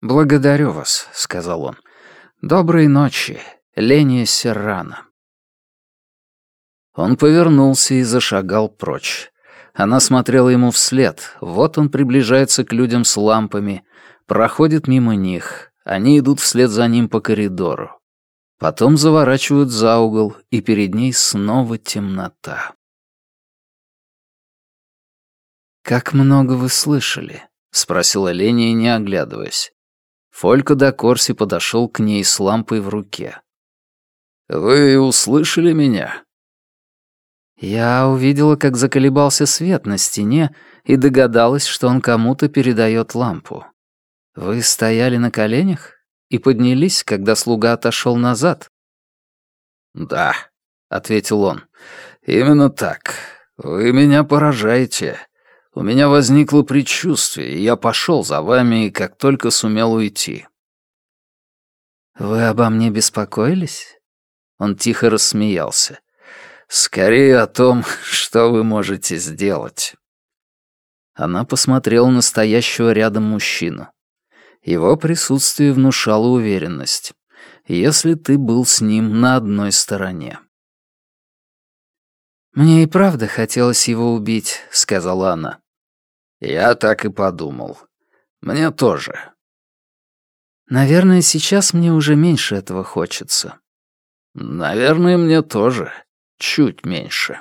«Благодарю вас», — сказал он. «Доброй ночи, Леня Серрана». Он повернулся и зашагал прочь. Она смотрела ему вслед. Вот он приближается к людям с лампами, проходит мимо них. Они идут вслед за ним по коридору. Потом заворачивают за угол, и перед ней снова темнота. «Как много вы слышали?» — спросила Леня, не оглядываясь. Фолько до Корси подошел к ней с лампой в руке. «Вы услышали меня?» Я увидела, как заколебался свет на стене и догадалась, что он кому-то передает лампу. Вы стояли на коленях и поднялись, когда слуга отошел назад? «Да», — ответил он, — «именно так. Вы меня поражаете. У меня возникло предчувствие, и я пошел за вами, как только сумел уйти». «Вы обо мне беспокоились?» Он тихо рассмеялся. «Скорее о том, <laughs> что вы можете сделать». Она посмотрела на стоящего рядом мужчину. Его присутствие внушало уверенность. Если ты был с ним на одной стороне. «Мне и правда хотелось его убить», — сказала она. «Я так и подумал. Мне тоже». «Наверное, сейчас мне уже меньше этого хочется». «Наверное, мне тоже. Чуть меньше».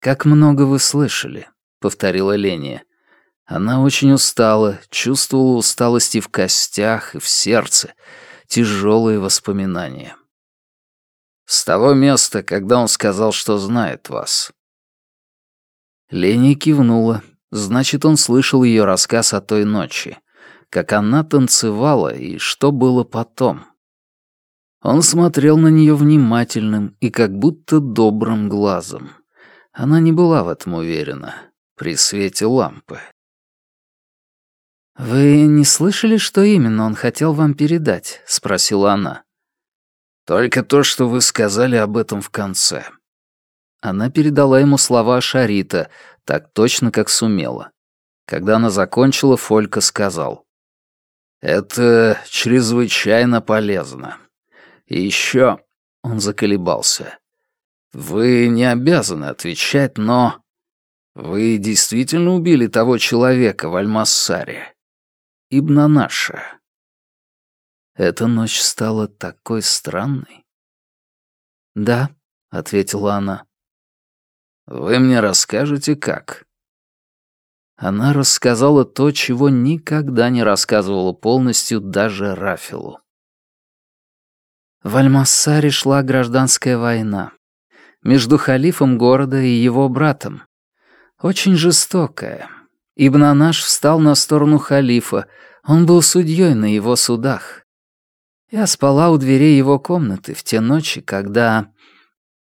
«Как много вы слышали», — повторила Леня. Она очень устала, чувствовала усталость и в костях, и в сердце, тяжелые воспоминания. С того места, когда он сказал, что знает вас. Леня кивнула. Значит, он слышал ее рассказ о той ночи. Как она танцевала и что было потом. Он смотрел на нее внимательным и как будто добрым глазом. Она не была в этом уверена. При свете лампы. «Вы не слышали, что именно он хотел вам передать?» — спросила она. «Только то, что вы сказали об этом в конце». Она передала ему слова Шарита, так точно, как сумела. Когда она закончила, Фолька сказал. «Это чрезвычайно полезно. Еще...» — он заколебался. «Вы не обязаны отвечать, но...» «Вы действительно убили того человека в Альмассаре?» Ибнанаша. Эта ночь стала такой странной. «Да», — ответила она. «Вы мне расскажете, как?» Она рассказала то, чего никогда не рассказывала полностью даже Рафилу. В Альмассаре шла гражданская война. Между халифом города и его братом. Очень жестокая, Ибн Анаш встал на сторону халифа, он был судьей на его судах. Я спала у дверей его комнаты в те ночи, когда...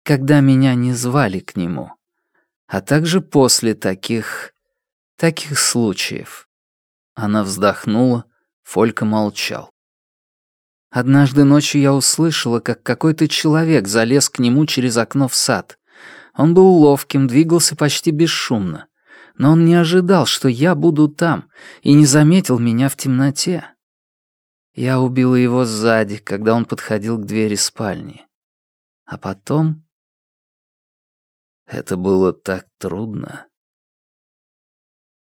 когда меня не звали к нему, а также после таких... таких случаев. Она вздохнула, Фолька молчал. Однажды ночью я услышала, как какой-то человек залез к нему через окно в сад. Он был ловким, двигался почти бесшумно но он не ожидал, что я буду там, и не заметил меня в темноте. Я убила его сзади, когда он подходил к двери спальни. А потом... Это было так трудно.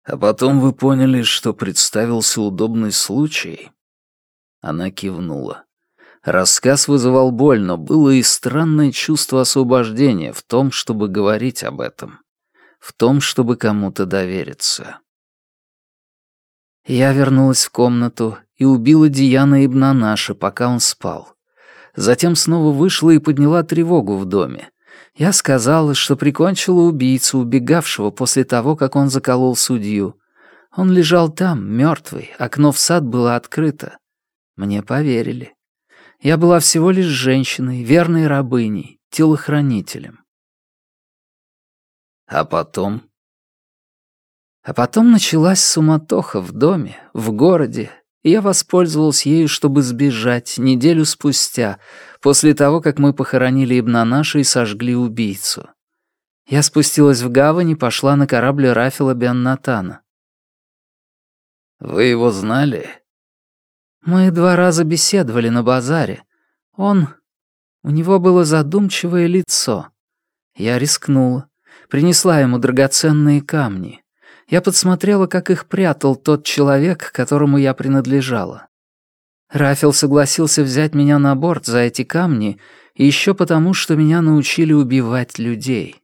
А потом вы поняли, что представился удобный случай. Она кивнула. Рассказ вызывал боль, но было и странное чувство освобождения в том, чтобы говорить об этом в том, чтобы кому-то довериться. Я вернулась в комнату и убила Диана Ибнанаша, пока он спал. Затем снова вышла и подняла тревогу в доме. Я сказала, что прикончила убийцу, убегавшего после того, как он заколол судью. Он лежал там, мертвый, окно в сад было открыто. Мне поверили. Я была всего лишь женщиной, верной рабыней, телохранителем. А потом? А потом началась суматоха в доме, в городе, и я воспользовался ею, чтобы сбежать неделю спустя, после того, как мы похоронили Ибнанаша и сожгли убийцу. Я спустилась в гавань и пошла на корабль Рафила Беннатана. «Вы его знали?» «Мы два раза беседовали на базаре. Он... У него было задумчивое лицо. Я рискнула. Принесла ему драгоценные камни. Я подсмотрела, как их прятал тот человек, которому я принадлежала. Рафил согласился взять меня на борт за эти камни, еще потому, что меня научили убивать людей.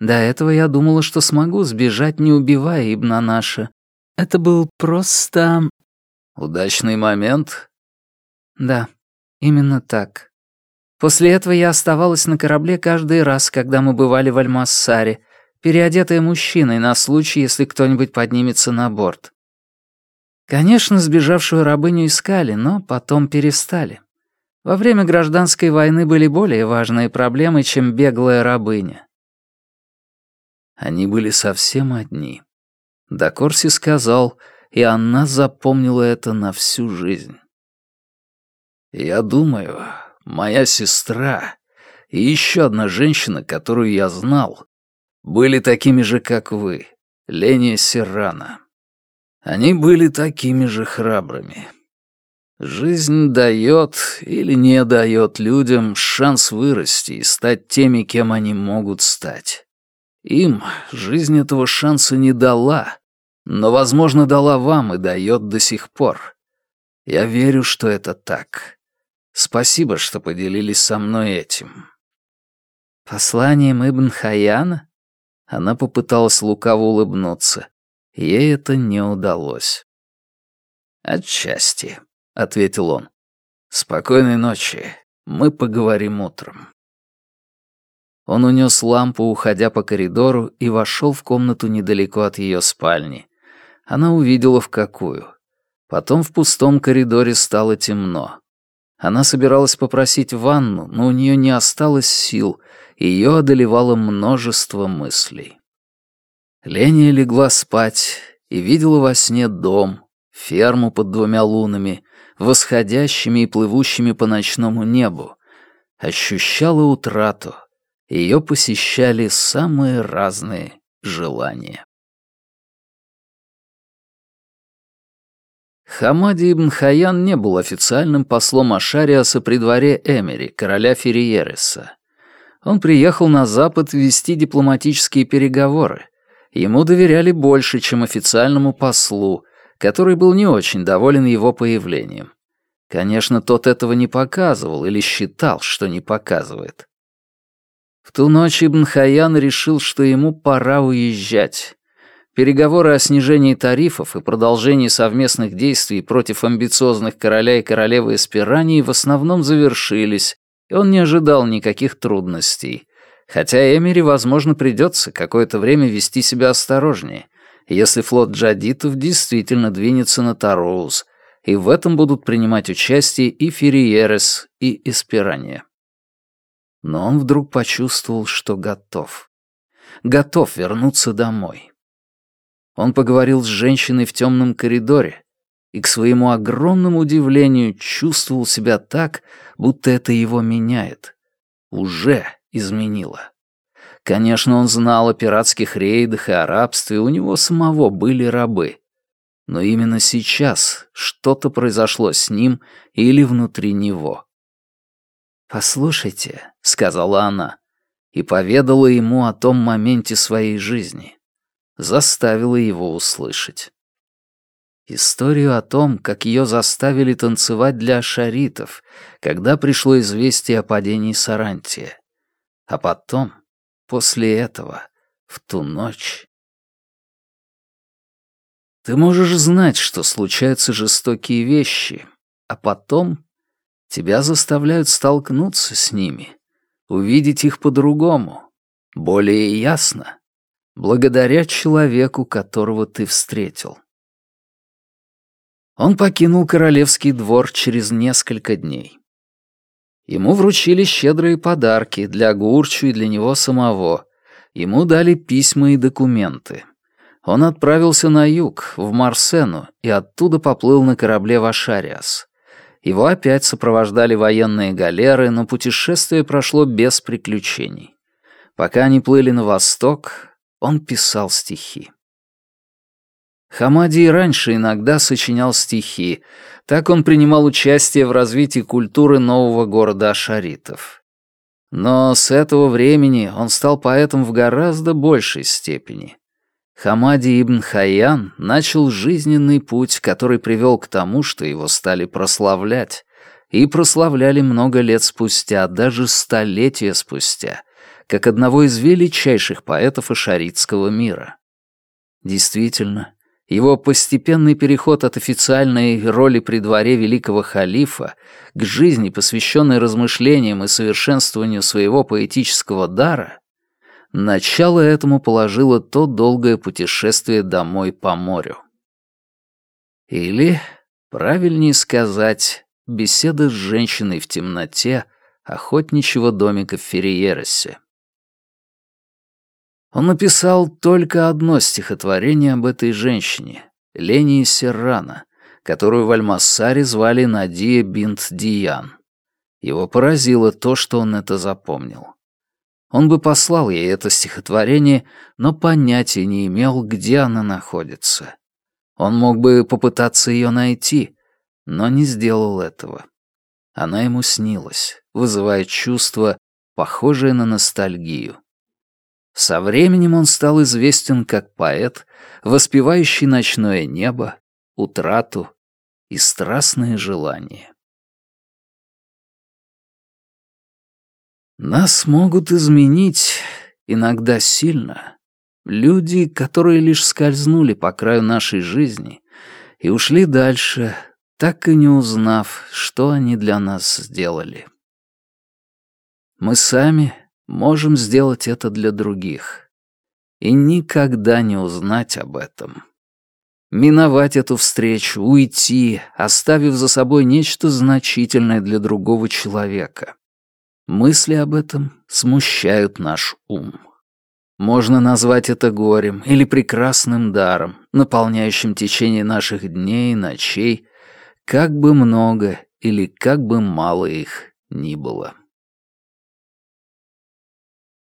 До этого я думала, что смогу сбежать, не убивая Ибна Наша. Это был просто... Удачный момент? Да, именно так. После этого я оставалась на корабле каждый раз, когда мы бывали в Альмассаре, переодетая мужчиной на случай, если кто-нибудь поднимется на борт. Конечно, сбежавшую рабыню искали, но потом перестали. Во время гражданской войны были более важные проблемы, чем беглая рабыня. Они были совсем одни. Дакорси сказал, и она запомнила это на всю жизнь. «Я думаю, моя сестра и еще одна женщина, которую я знал, были такими же, как вы, Леня Серрана. Они были такими же храбрыми. Жизнь дает или не дает людям шанс вырасти и стать теми, кем они могут стать. Им жизнь этого шанса не дала, но, возможно, дала вам и дает до сих пор. Я верю, что это так. Спасибо, что поделились со мной этим. Посланием Ибн Хаяна? Она попыталась лукаво улыбнуться. Ей это не удалось. «Отчасти», — ответил он. «Спокойной ночи. Мы поговорим утром». Он унес лампу, уходя по коридору, и вошел в комнату недалеко от ее спальни. Она увидела, в какую. Потом в пустом коридоре стало темно. Она собиралась попросить ванну, но у нее не осталось сил, ее одолевало множество мыслей. Леня легла спать и видела во сне дом, ферму под двумя лунами, восходящими и плывущими по ночному небу. Ощущала утрату, ее посещали самые разные желания. Хамади ибн Хаян не был официальным послом Ашариаса при дворе Эмери, короля Ферриереса. Он приехал на Запад вести дипломатические переговоры. Ему доверяли больше, чем официальному послу, который был не очень доволен его появлением. Конечно, тот этого не показывал или считал, что не показывает. В ту ночь Ибн Хаян решил, что ему пора уезжать. Переговоры о снижении тарифов и продолжении совместных действий против амбициозных короля и королевы Эспирании в основном завершились, и он не ожидал никаких трудностей. Хотя Эмири, возможно, придется какое-то время вести себя осторожнее, если флот джадитов действительно двинется на Тароуз, и в этом будут принимать участие и Ферриерес, и Эспирания. Но он вдруг почувствовал, что готов. Готов вернуться домой. Он поговорил с женщиной в темном коридоре и, к своему огромному удивлению, чувствовал себя так, будто это его меняет. Уже изменило. Конечно, он знал о пиратских рейдах и о рабстве, у него самого были рабы. Но именно сейчас что-то произошло с ним или внутри него. «Послушайте», — сказала она, и поведала ему о том моменте своей жизни. Заставила его услышать. Историю о том, как ее заставили танцевать для шаритов, когда пришло известие о падении Сарантия. А потом, после этого, в ту ночь... Ты можешь знать, что случаются жестокие вещи, а потом тебя заставляют столкнуться с ними, увидеть их по-другому, более ясно, благодаря человеку, которого ты встретил. Он покинул королевский двор через несколько дней. Ему вручили щедрые подарки для Гурчу и для него самого. Ему дали письма и документы. Он отправился на юг, в Марсену, и оттуда поплыл на корабле в Ашариас. Его опять сопровождали военные галеры, но путешествие прошло без приключений. Пока они плыли на восток, он писал стихи. Хамади и раньше иногда сочинял стихи. Так он принимал участие в развитии культуры нового города Ашаритов. Но с этого времени он стал поэтом в гораздо большей степени. Хамади ибн Хайян начал жизненный путь, который привел к тому, что его стали прославлять, и прославляли много лет спустя, даже столетия спустя, как одного из величайших поэтов ашаритского мира. Действительно, его постепенный переход от официальной роли при дворе великого халифа к жизни, посвященной размышлениям и совершенствованию своего поэтического дара, начало этому положило то долгое путешествие домой по морю. Или, правильнее сказать, беседа с женщиной в темноте охотничьего домика в Ферриересе. Он написал только одно стихотворение об этой женщине, Лении Серрана, которую в Альмассаре звали Надия Бинт Диян. Его поразило то, что он это запомнил. Он бы послал ей это стихотворение, но понятия не имел, где она находится. Он мог бы попытаться ее найти, но не сделал этого. Она ему снилась, вызывая чувство, похожее на ностальгию. Со временем он стал известен как поэт, воспевающий ночное небо, утрату и страстные желания. Нас могут изменить, иногда сильно, люди, которые лишь скользнули по краю нашей жизни и ушли дальше, так и не узнав, что они для нас сделали. Мы сами можем сделать это для других. И никогда не узнать об этом. Миновать эту встречу, уйти, оставив за собой нечто значительное для другого человека. Мысли об этом смущают наш ум. Можно назвать это горем или прекрасным даром, наполняющим течение наших дней и ночей, как бы много или как бы мало их ни было.